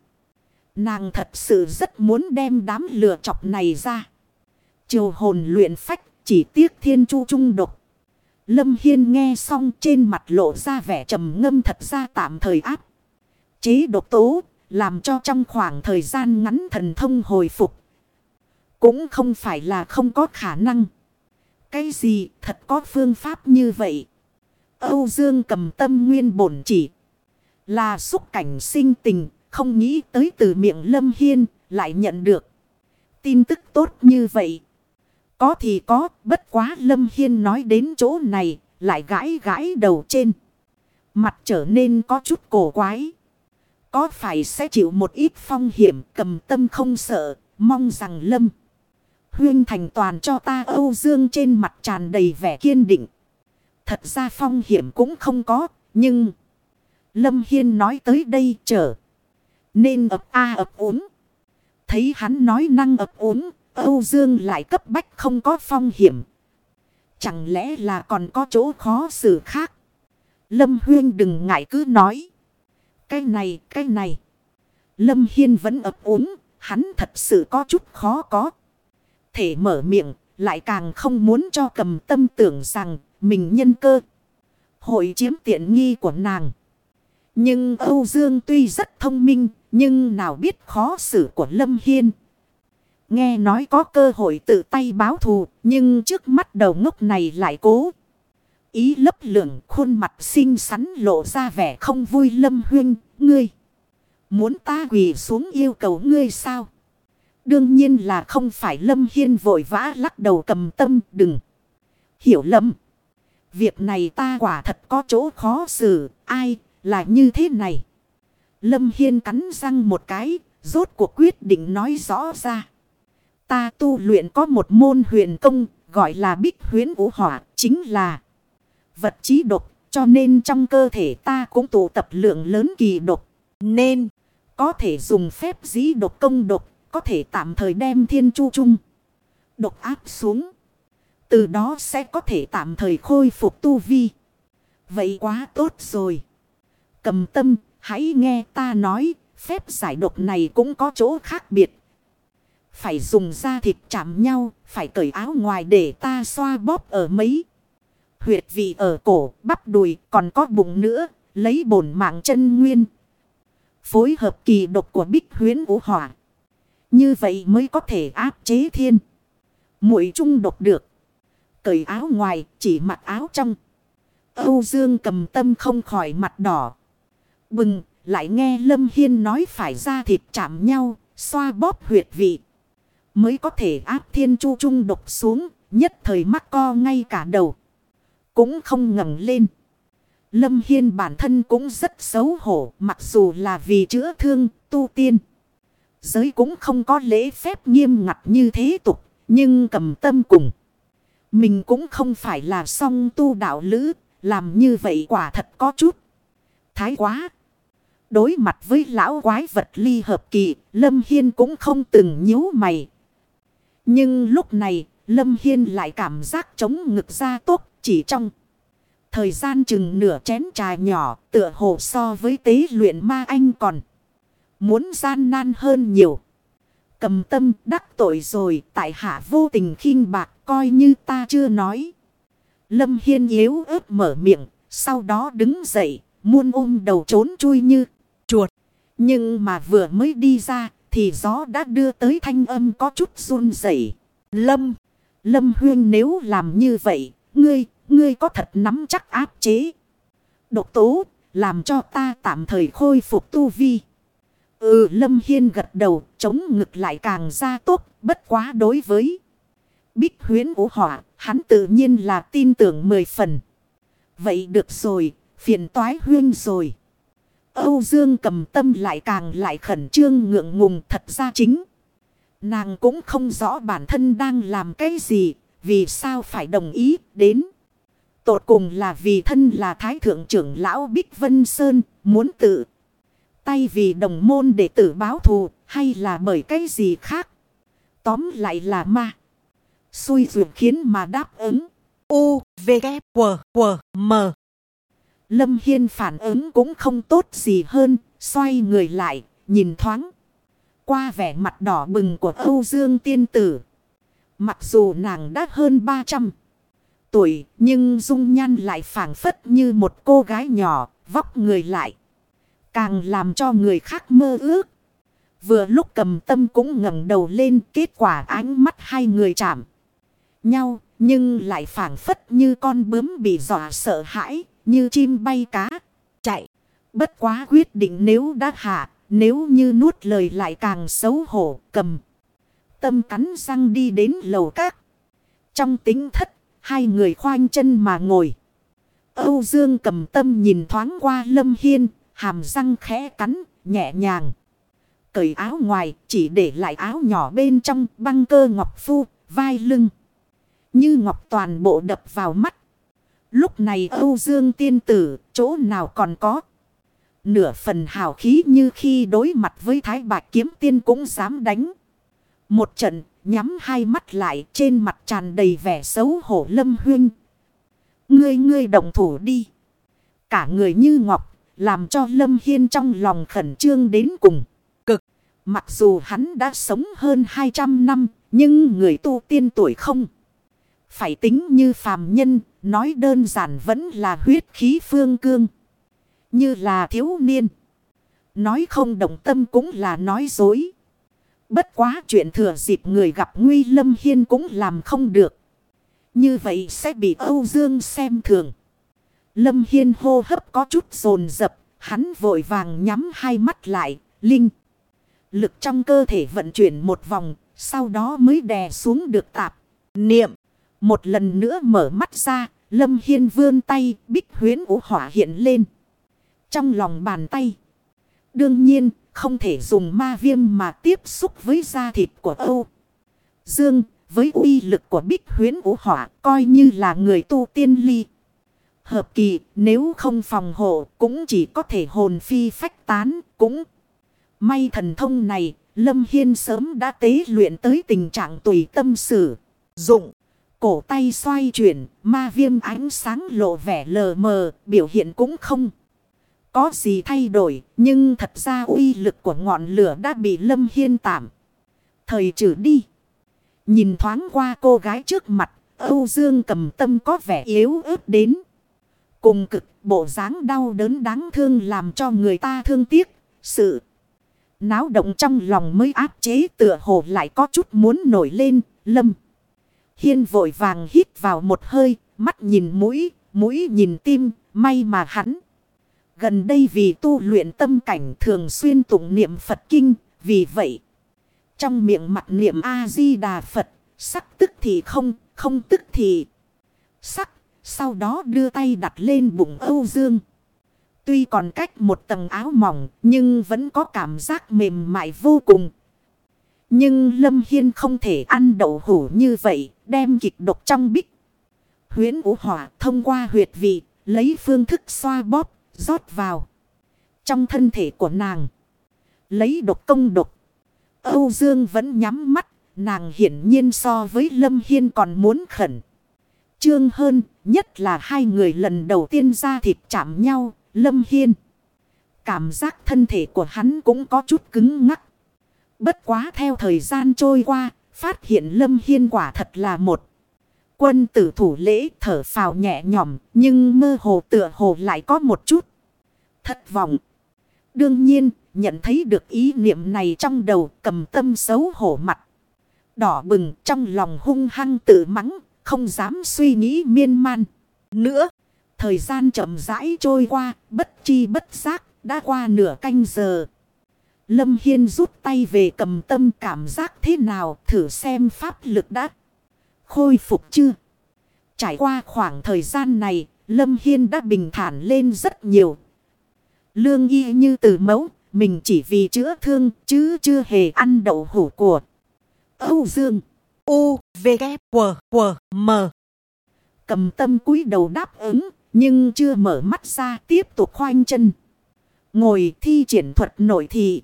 Nàng thật sự rất muốn đem đám lừa chọc này ra. chiều hồn luyện phách, chỉ tiếc thiên chu trung độc. Lâm Hiên nghe xong trên mặt lộ ra vẻ trầm ngâm thật ra tạm thời áp. Chế độc tố làm cho trong khoảng thời gian ngắn thần thông hồi phục. Cũng không phải là không có khả năng. Cái gì thật có phương pháp như vậy. Âu Dương cầm tâm nguyên bổn chỉ. Là xúc cảnh sinh tình. Không nghĩ tới từ miệng Lâm Hiên lại nhận được. Tin tức tốt như vậy. Có thì có. Bất quá Lâm Hiên nói đến chỗ này. Lại gãi gãi đầu trên. Mặt trở nên có chút cổ quái. Có phải sẽ chịu một ít phong hiểm cầm tâm không sợ, mong rằng lâm. Huyên thành toàn cho ta Âu Dương trên mặt tràn đầy vẻ kiên định. Thật ra phong hiểm cũng không có, nhưng... Lâm Hiên nói tới đây trở. Nên ập a ập uống. Thấy hắn nói năng ập uống, Âu Dương lại cấp bách không có phong hiểm. Chẳng lẽ là còn có chỗ khó xử khác? Lâm Huyên đừng ngại cứ nói. Cái này, cái này. Lâm Hiên vẫn ấp úng hắn thật sự có chút khó có. Thể mở miệng, lại càng không muốn cho cầm tâm tưởng rằng mình nhân cơ. Hội chiếm tiện nghi của nàng. Nhưng Âu Dương tuy rất thông minh, nhưng nào biết khó xử của Lâm Hiên. Nghe nói có cơ hội tự tay báo thù, nhưng trước mắt đầu ngốc này lại cố. Ý lấp lượng khuôn mặt xinh xắn lộ ra vẻ không vui Lâm Huyên, ngươi. Muốn ta quỳ xuống yêu cầu ngươi sao? Đương nhiên là không phải Lâm Hiên vội vã lắc đầu cầm tâm đừng. Hiểu lầm. Việc này ta quả thật có chỗ khó xử. Ai là như thế này? Lâm Hiên cắn răng một cái. Rốt cuộc quyết định nói rõ ra. Ta tu luyện có một môn huyền công. Gọi là bích huyến vũ hỏa. Chính là vật trí độc. Cho nên trong cơ thể ta cũng tụ tập lượng lớn kỳ độc. Nên có thể dùng phép dĩ độc công độc có thể tạm thời đem thiên chu chung. Độc áp xuống. Từ đó sẽ có thể tạm thời khôi phục tu vi. Vậy quá tốt rồi. Cầm tâm, hãy nghe ta nói, phép giải độc này cũng có chỗ khác biệt. Phải dùng da thịt chạm nhau, phải cởi áo ngoài để ta xoa bóp ở mấy. Huyệt vị ở cổ, bắp đùi, còn có bụng nữa, lấy bổn mạng chân nguyên. Phối hợp kỳ độc của bích huyến vũ hỏa. Như vậy mới có thể áp chế thiên. muội trung độc được. Cởi áo ngoài chỉ mặc áo trong. Âu Dương cầm tâm không khỏi mặt đỏ. Bừng lại nghe Lâm Hiên nói phải ra thịt chạm nhau. Xoa bóp huyệt vị. Mới có thể áp thiên chu trung độc xuống. Nhất thời mắc co ngay cả đầu. Cũng không ngẩng lên. Lâm Hiên bản thân cũng rất xấu hổ. Mặc dù là vì chữa thương tu tiên giới cũng không có lễ phép nghiêm ngặt như thế tục, nhưng cầm tâm cùng. Mình cũng không phải là song tu đạo lữ, làm như vậy quả thật có chút. Thái quá! Đối mặt với lão quái vật ly hợp kỳ, Lâm Hiên cũng không từng nhíu mày. Nhưng lúc này, Lâm Hiên lại cảm giác chống ngực ra tốt chỉ trong. Thời gian chừng nửa chén trà nhỏ tựa hồ so với tế luyện ma anh còn. Muốn gian nan hơn nhiều. Cầm tâm đắc tội rồi tại hạ vô tình khinh bạc coi như ta chưa nói. Lâm Hiên yếu ớt mở miệng. Sau đó đứng dậy muôn ôm đầu trốn chui như chuột. Nhưng mà vừa mới đi ra thì gió đã đưa tới thanh âm có chút run rẩy. Lâm, Lâm Huyên nếu làm như vậy, ngươi, ngươi có thật nắm chắc áp chế. Độc tố, làm cho ta tạm thời khôi phục tu vi. Ừ Lâm Hiên gật đầu chống ngực lại càng ra tốt bất quá đối với. Bích huyến vũ họa hắn tự nhiên là tin tưởng mười phần. Vậy được rồi phiền toái huyên rồi. Âu Dương cầm tâm lại càng lại khẩn trương ngượng ngùng thật ra chính. Nàng cũng không rõ bản thân đang làm cái gì vì sao phải đồng ý đến. Tột cùng là vì thân là Thái Thượng trưởng Lão Bích Vân Sơn muốn tự tay vì đồng môn để tử báo thù hay là bởi cái gì khác. Tóm lại là ma. Xui dụng khiến mà đáp ứng. U, V, K, W, W, M. Lâm Hiên phản ứng cũng không tốt gì hơn. Xoay người lại, nhìn thoáng. Qua vẻ mặt đỏ bừng của Âu Dương tiên tử. Mặc dù nàng đã hơn 300 tuổi, nhưng dung nhan lại phảng phất như một cô gái nhỏ, vóc người lại. Càng làm cho người khác mơ ước. Vừa lúc cầm tâm cũng ngẩng đầu lên kết quả ánh mắt hai người chạm nhau. Nhưng lại phảng phất như con bướm bị dọa sợ hãi như chim bay cá chạy. Bất quá quyết định nếu đã hạ nếu như nuốt lời lại càng xấu hổ cầm. Tâm cắn răng đi đến lầu các. Trong tính thất hai người khoanh chân mà ngồi. Âu Dương cầm tâm nhìn thoáng qua Lâm Hiên hàm răng khẽ cắn, nhẹ nhàng. Cởi áo ngoài, chỉ để lại áo nhỏ bên trong băng cơ ngọc phu, vai lưng. Như ngọc toàn bộ đập vào mắt. Lúc này Âu Dương tiên tử chỗ nào còn có. Nửa phần hào khí như khi đối mặt với thái bạch kiếm tiên cũng dám đánh. Một trận, nhắm hai mắt lại, trên mặt tràn đầy vẻ xấu hổ lâm huyên. Ngươi ngươi đồng thủ đi. Cả người như ngọc, làm cho lâm hiên trong lòng khẩn trương đến cùng. Cực. Mặc dù hắn đã sống hơn 200 năm, nhưng người tu tiên tuổi không. Phải tính như phàm nhân, nói đơn giản vẫn là huyết khí phương cương. Như là thiếu niên. Nói không đồng tâm cũng là nói dối. Bất quá chuyện thừa dịp người gặp Nguy Lâm Hiên cũng làm không được. Như vậy sẽ bị Âu Dương xem thường. Lâm Hiên hô hấp có chút rồn rập. Hắn vội vàng nhắm hai mắt lại. Linh. Lực trong cơ thể vận chuyển một vòng. Sau đó mới đè xuống được tạp. Niệm. Một lần nữa mở mắt ra. Lâm Hiên vươn tay. Bích huyến ủ hỏa hiện lên. Trong lòng bàn tay. Đương nhiên không thể dùng ma viêm mà tiếp xúc với da thịt của Âu. Dương, với uy lực của bích huyến vũ hỏa, coi như là người tu tiên ly. Hợp kỳ, nếu không phòng hộ, cũng chỉ có thể hồn phi phách tán, cũng. May thần thông này, Lâm Hiên sớm đã tế luyện tới tình trạng tùy tâm sử. Dụng, cổ tay xoay chuyển, ma viêm ánh sáng lộ vẻ lờ mờ, biểu hiện cũng không có gì thay đổi, nhưng thật ra uy lực của ngọn lửa đã bị Lâm Hiên tạm. Thời trừ đi. Nhìn thoáng qua cô gái trước mặt, Âu Dương cầm tâm có vẻ yếu ớt đến. Cùng cực bộ dáng đau đớn đáng thương làm cho người ta thương tiếc. Sự náo động trong lòng mới áp chế tựa hồ lại có chút muốn nổi lên. Lâm Hiên vội vàng hít vào một hơi, mắt nhìn mũi, mũi nhìn tim, may mà hắn. Gần đây vì tu luyện tâm cảnh thường xuyên tụng niệm Phật Kinh, vì vậy. Trong miệng mặt niệm A-di-đà Phật, sắc tức thì không, không tức thì sắc. Sau đó đưa tay đặt lên bụng Âu Dương. Tuy còn cách một tầng áo mỏng, nhưng vẫn có cảm giác mềm mại vô cùng. Nhưng Lâm Hiên không thể ăn đậu hủ như vậy, đem kịch độc trong bích. Huyến ủ hỏa thông qua huyệt vị, lấy phương thức xoa bóp rót vào. Trong thân thể của nàng. Lấy độc công độc. Âu Dương vẫn nhắm mắt. Nàng hiển nhiên so với Lâm Hiên còn muốn khẩn. Trương hơn. Nhất là hai người lần đầu tiên ra thịt chạm nhau. Lâm Hiên. Cảm giác thân thể của hắn cũng có chút cứng ngắc. Bất quá theo thời gian trôi qua. Phát hiện Lâm Hiên quả thật là một. Quân tử thủ lễ thở phào nhẹ nhõm nhưng mơ hồ tựa hồ lại có một chút thất vọng. Đương nhiên, nhận thấy được ý niệm này trong đầu cầm tâm xấu hổ mặt. Đỏ bừng trong lòng hung hăng tự mắng, không dám suy nghĩ miên man. Nữa, thời gian chậm rãi trôi qua, bất chi bất giác, đã qua nửa canh giờ. Lâm Hiên rút tay về cầm tâm cảm giác thế nào thử xem pháp lực đã khôi phục chưa. Trải qua khoảng thời gian này, Lâm Hiên đã bình thản lên rất nhiều. Lương y như từ mẫu, mình chỉ vì chữa thương chứ chưa hề ăn đậu hủ của. Âu Dương, U, V, K, W, W, M. Cầm tâm cúi đầu đáp ứng, nhưng chưa mở mắt ra tiếp tục khoanh chân. Ngồi thi triển thuật nội thị.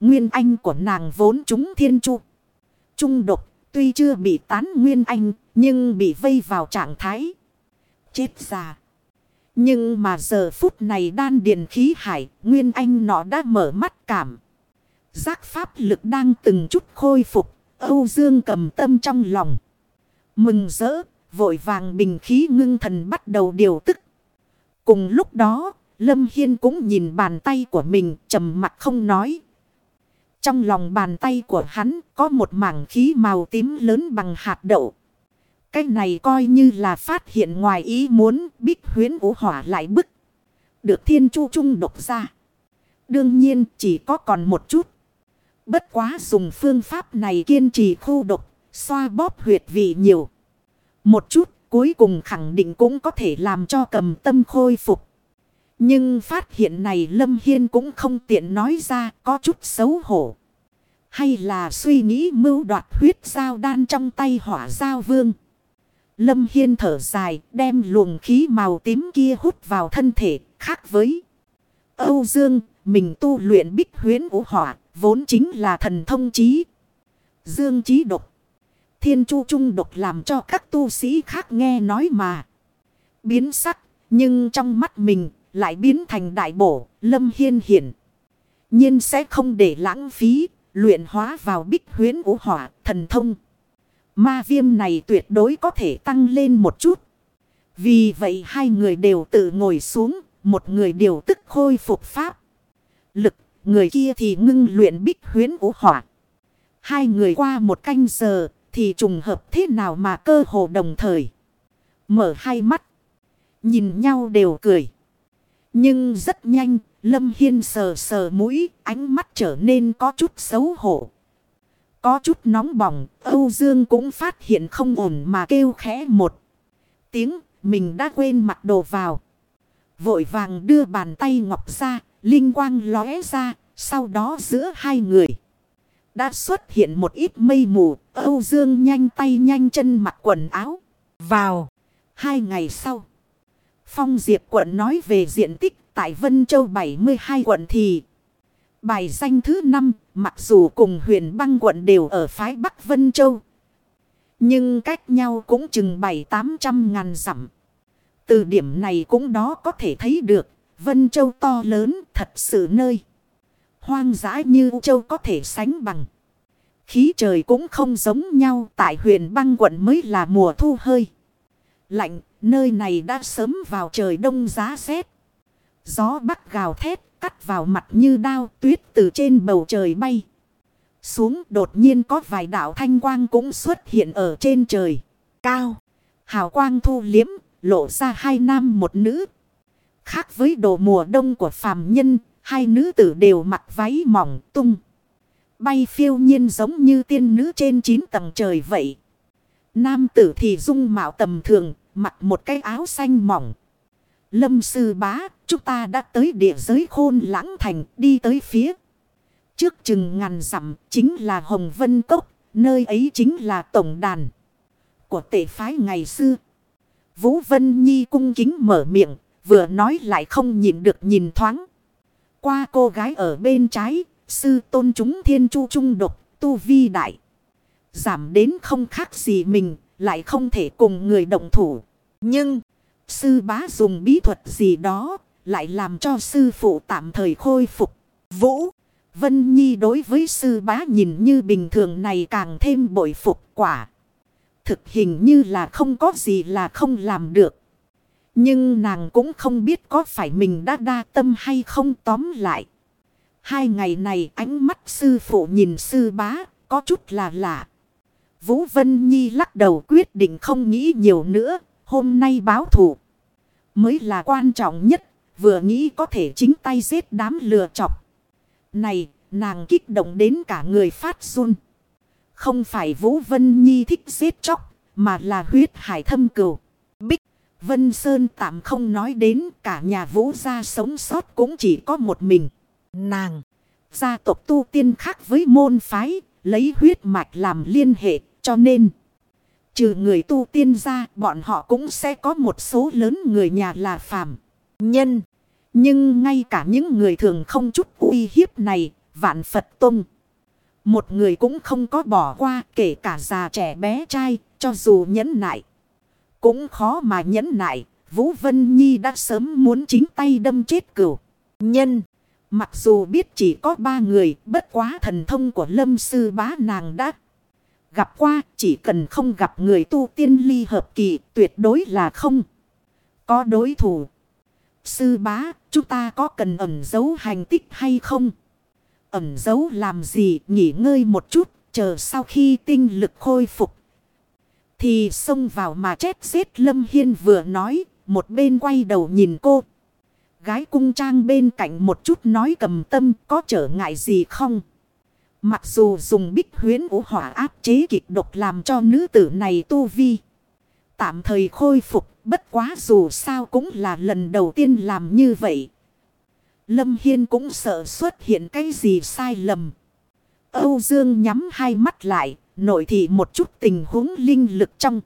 Nguyên anh của nàng vốn chúng thiên chu. Trung độc, tuy chưa bị tán nguyên anh, nhưng bị vây vào trạng thái. Chết già. Nhưng mà giờ phút này đan điền khí hải, Nguyên Anh nó đã mở mắt cảm. Giác pháp lực đang từng chút khôi phục, Âu Dương cầm tâm trong lòng. Mừng rỡ, vội vàng bình khí ngưng thần bắt đầu điều tức. Cùng lúc đó, Lâm Hiên cũng nhìn bàn tay của mình trầm mặt không nói. Trong lòng bàn tay của hắn có một mảng khí màu tím lớn bằng hạt đậu. Cái này coi như là phát hiện ngoài ý muốn bích huyến vũ hỏa lại bức. Được thiên chu trung độc ra. Đương nhiên chỉ có còn một chút. Bất quá dùng phương pháp này kiên trì khu độc, xoa bóp huyệt vị nhiều. Một chút cuối cùng khẳng định cũng có thể làm cho cầm tâm khôi phục. Nhưng phát hiện này Lâm Hiên cũng không tiện nói ra có chút xấu hổ. Hay là suy nghĩ mưu đoạt huyết sao đan trong tay hỏa giao vương. Lâm Hiên thở dài đem luồng khí màu tím kia hút vào thân thể khác với. Âu Dương, mình tu luyện bích huyến vũ hỏa, vốn chính là thần thông trí. Dương trí độc. Thiên chu trung độc làm cho các tu sĩ khác nghe nói mà. Biến sắc, nhưng trong mắt mình lại biến thành đại bổ, lâm hiên hiển. nhiên sẽ không để lãng phí, luyện hóa vào bích huyến vũ hỏa, thần thông. Ma viêm này tuyệt đối có thể tăng lên một chút. Vì vậy hai người đều tự ngồi xuống, một người điều tức khôi phục pháp. Lực, người kia thì ngưng luyện bích huyến vũ hỏa. Hai người qua một canh giờ thì trùng hợp thế nào mà cơ hồ đồng thời. Mở hai mắt. Nhìn nhau đều cười. Nhưng rất nhanh, Lâm Hiên sờ sờ mũi, ánh mắt trở nên có chút xấu hổ. Có chút nóng bỏng, Âu Dương cũng phát hiện không ổn mà kêu khẽ một tiếng, mình đã quên mặc đồ vào. Vội vàng đưa bàn tay ngọc ra, linh quang lóe ra, sau đó giữa hai người. Đã xuất hiện một ít mây mù, Âu Dương nhanh tay nhanh chân mặc quần áo. Vào, hai ngày sau. Phong Diệp quận nói về diện tích tại Vân Châu 72 quận thì. Bài danh thứ 5, mặc dù cùng huyền băng quận đều ở phái Bắc Vân Châu. Nhưng cách nhau cũng chừng 7-800 ngàn dặm. Từ điểm này cũng đó có thể thấy được, Vân Châu to lớn thật sự nơi. Hoang dã như Châu có thể sánh bằng. Khí trời cũng không giống nhau tại huyền băng quận mới là mùa thu hơi. Lạnh, nơi này đã sớm vào trời đông giá rét. Gió bắc gào thét, cắt vào mặt như đao tuyết từ trên bầu trời bay. Xuống đột nhiên có vài đạo thanh quang cũng xuất hiện ở trên trời. Cao, hào quang thu liếm, lộ ra hai nam một nữ. Khác với đồ mùa đông của phàm nhân, hai nữ tử đều mặc váy mỏng tung. Bay phiêu nhiên giống như tiên nữ trên chín tầng trời vậy. Nam tử thì dung mạo tầm thường, mặc một cái áo xanh mỏng. Lâm sư bá, chúng ta đã tới địa giới khôn lãng thành, đi tới phía. Trước chừng ngàn dặm chính là Hồng Vân Cốc, nơi ấy chính là tổng đàn của tệ phái ngày xưa. Vũ Vân Nhi cung kính mở miệng, vừa nói lại không nhìn được nhìn thoáng. Qua cô gái ở bên trái, sư tôn chúng thiên chu trung độc, tu vi đại. Giảm đến không khác gì mình, lại không thể cùng người động thủ. Nhưng, sư bá dùng bí thuật gì đó, lại làm cho sư phụ tạm thời khôi phục. Vũ, Vân Nhi đối với sư bá nhìn như bình thường này càng thêm bội phục quả. Thực hình như là không có gì là không làm được. Nhưng nàng cũng không biết có phải mình đã đa tâm hay không tóm lại. Hai ngày này ánh mắt sư phụ nhìn sư bá có chút là lạ. Vũ Vân Nhi lắc đầu quyết định không nghĩ nhiều nữa. Hôm nay báo thủ mới là quan trọng nhất. Vừa nghĩ có thể chính tay giết đám lừa chọc. Này nàng kích động đến cả người phát run. Không phải Vũ Vân Nhi thích giết chóc mà là huyết hải thâm cừu. Bích Vân Sơn tạm không nói đến cả nhà Vũ gia sống sót cũng chỉ có một mình. Nàng, gia tộc tu tiên khác với môn phái, lấy huyết mạch làm liên hệ, cho nên. Trừ người tu tiên ra, bọn họ cũng sẽ có một số lớn người nhà là phàm nhân. Nhưng ngay cả những người thường không chút uy hiếp này, vạn Phật Tông. Một người cũng không có bỏ qua, kể cả già trẻ bé trai, cho dù nhẫn nại. Cũng khó mà nhẫn nại, Vũ Vân Nhi đã sớm muốn chính tay đâm chết cửu. Nhân, mặc dù biết chỉ có ba người, bất quá thần thông của lâm sư bá nàng đã gặp qua, chỉ cần không gặp người tu tiên ly hợp kỳ, tuyệt đối là không. Có đối thủ. Sư bá, chúng ta có cần ẩn giấu hành tích hay không? Ẩn giấu làm gì, nghỉ ngơi một chút, chờ sau khi tinh lực khôi phục. Thì xông vào mà chết giết Lâm Hiên vừa nói, một bên quay đầu nhìn cô. Gái cung trang bên cạnh một chút nói cầm tâm có trở ngại gì không? Mặc dù dùng bích huyến vũ hỏa áp chế kịch độc làm cho nữ tử này tu vi. Tạm thời khôi phục bất quá dù sao cũng là lần đầu tiên làm như vậy. Lâm Hiên cũng sợ xuất hiện cái gì sai lầm. Âu Dương nhắm hai mắt lại, nội thị một chút tình huống linh lực trong.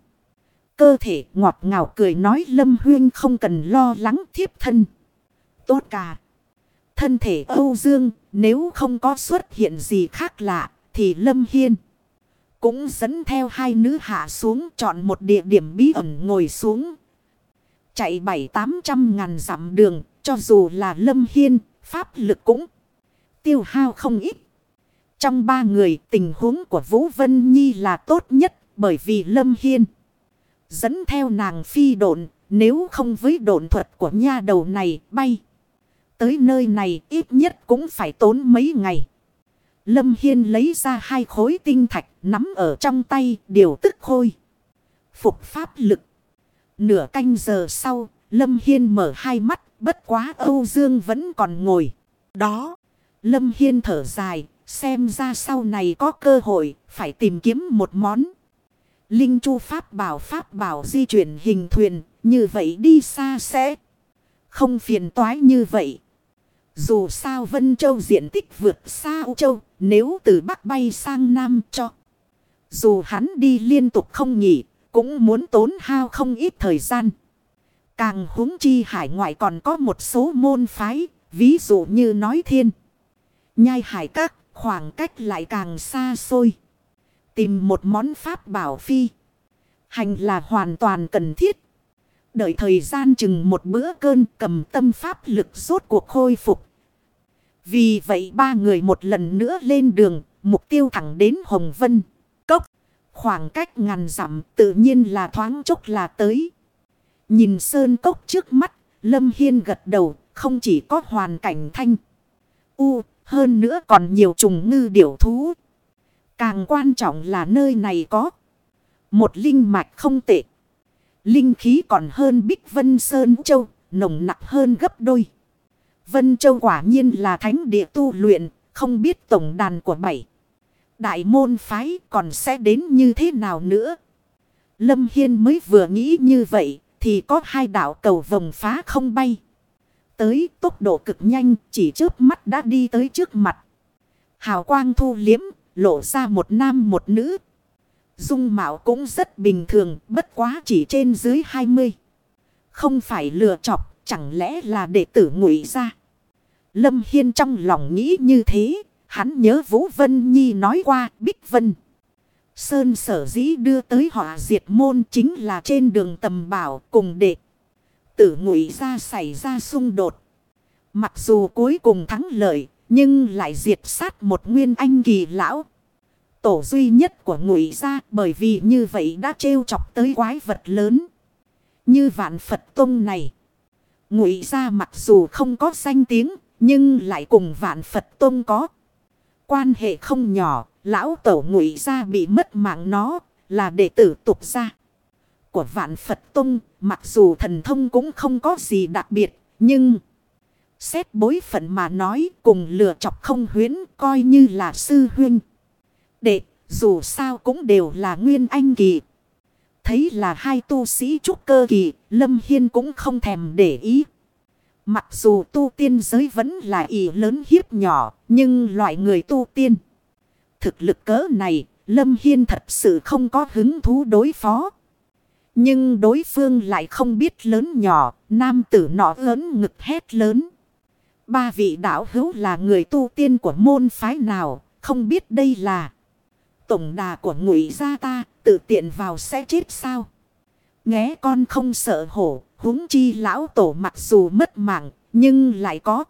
Cơ thể ngọt ngào cười nói Lâm Huyên không cần lo lắng thiếp thân. Tốt cả. Thân thể Âu Dương, nếu không có xuất hiện gì khác lạ, thì Lâm Hiên. Cũng dẫn theo hai nữ hạ xuống chọn một địa điểm bí ẩn ngồi xuống. Chạy bảy tám trăm ngàn dặm đường, cho dù là Lâm Hiên, pháp lực cũng tiêu hao không ít. Trong ba người, tình huống của Vũ Vân Nhi là tốt nhất, bởi vì Lâm Hiên dẫn theo nàng phi độn, nếu không với độn thuật của nha đầu này, bay. Tới nơi này ít nhất cũng phải tốn mấy ngày. Lâm Hiên lấy ra hai khối tinh thạch nắm ở trong tay điều tức khôi. Phục pháp lực. Nửa canh giờ sau, Lâm Hiên mở hai mắt, bất quá Âu Dương vẫn còn ngồi. Đó, Lâm Hiên thở dài, xem ra sau này có cơ hội, phải tìm kiếm một món. Linh chu pháp bảo pháp bảo di chuyển hình thuyền, như vậy đi xa sẽ không phiền toái như vậy. Dù sao Vân Châu diện tích vượt xa U Châu, nếu từ Bắc bay sang Nam cho. Dù hắn đi liên tục không nghỉ, cũng muốn tốn hao không ít thời gian. Càng huống chi hải ngoại còn có một số môn phái, ví dụ như nói thiên. Nhai hải các, khoảng cách lại càng xa xôi. Tìm một món pháp bảo phi. Hành là hoàn toàn cần thiết. Đợi thời gian chừng một bữa cơn cầm tâm pháp lực rốt cuộc khôi phục. Vì vậy ba người một lần nữa lên đường, mục tiêu thẳng đến Hồng Vân. Cốc, khoảng cách ngàn dặm tự nhiên là thoáng chốc là tới. Nhìn sơn cốc trước mắt, Lâm Hiên gật đầu, không chỉ có hoàn cảnh thanh. U, hơn nữa còn nhiều trùng ngư điểu thú. Càng quan trọng là nơi này có một linh mạch không tệ. Linh khí còn hơn Bích Vân Sơn Châu, nồng nặng hơn gấp đôi. Vân Châu quả nhiên là thánh địa tu luyện, không biết tổng đàn của bảy. Đại môn phái còn sẽ đến như thế nào nữa. Lâm Hiên mới vừa nghĩ như vậy, thì có hai đạo cầu vòng phá không bay. Tới tốc độ cực nhanh, chỉ trước mắt đã đi tới trước mặt. Hào quang thu liếm, lộ ra một nam một nữ. Dung mạo cũng rất bình thường, bất quá chỉ trên dưới 20. Không phải lừa chọc, chẳng lẽ là đệ tử ngụy ra. Lâm Hiên trong lòng nghĩ như thế, hắn nhớ Vũ Vân Nhi nói qua Bích Vân. Sơn sở dĩ đưa tới họ diệt môn chính là trên đường tầm bảo cùng đệ. Tử ngụy ra xảy ra xung đột. Mặc dù cuối cùng thắng lợi, nhưng lại diệt sát một nguyên anh kỳ lão. Tổ duy nhất của ngụy gia bởi vì như vậy đã trêu chọc tới quái vật lớn. Như vạn Phật Tông này. Ngụy gia mặc dù không có danh tiếng, nhưng lại cùng vạn Phật Tông có. Quan hệ không nhỏ, lão tổ ngụy gia bị mất mạng nó, là đệ tử tục gia. Của vạn Phật Tông, mặc dù thần thông cũng không có gì đặc biệt, nhưng... Xét bối phận mà nói cùng lừa chọc không huyến coi như là sư huynh. Đệ, dù sao cũng đều là nguyên anh kỳ. Thấy là hai tu sĩ trúc cơ kỳ, Lâm Hiên cũng không thèm để ý. Mặc dù tu tiên giới vẫn là ý lớn hiếp nhỏ, nhưng loại người tu tiên. Thực lực cỡ này, Lâm Hiên thật sự không có hứng thú đối phó. Nhưng đối phương lại không biết lớn nhỏ, nam tử nọ lớn ngực hét lớn. Ba vị đạo hữu là người tu tiên của môn phái nào, không biết đây là tổng đà của ngụy gia ta, tự tiện vào sẽ chết sao? Nghe con không sợ hổ, huống chi lão tổ mặc dù mất mạng, nhưng lại có.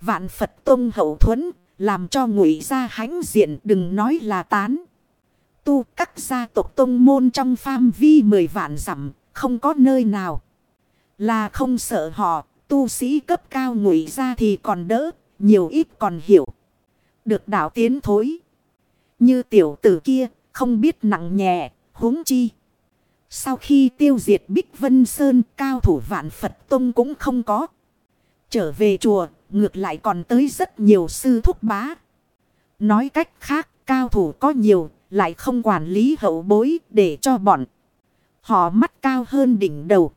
Vạn Phật Tông hậu thuẫn, làm cho ngụy gia hãnh diện đừng nói là tán. Tu các gia tộc tông môn trong pham vi mười vạn dặm không có nơi nào. Là không sợ họ, tu sĩ cấp cao ngụy gia thì còn đỡ, nhiều ít còn hiểu. Được đạo tiến thối. Như tiểu tử kia, không biết nặng nhẹ, huống chi. Sau khi tiêu diệt Bích Vân Sơn, cao thủ vạn Phật Tông cũng không có. Trở về chùa, ngược lại còn tới rất nhiều sư thúc bá. Nói cách khác, cao thủ có nhiều, lại không quản lý hậu bối để cho bọn. Họ mắt cao hơn đỉnh đầu.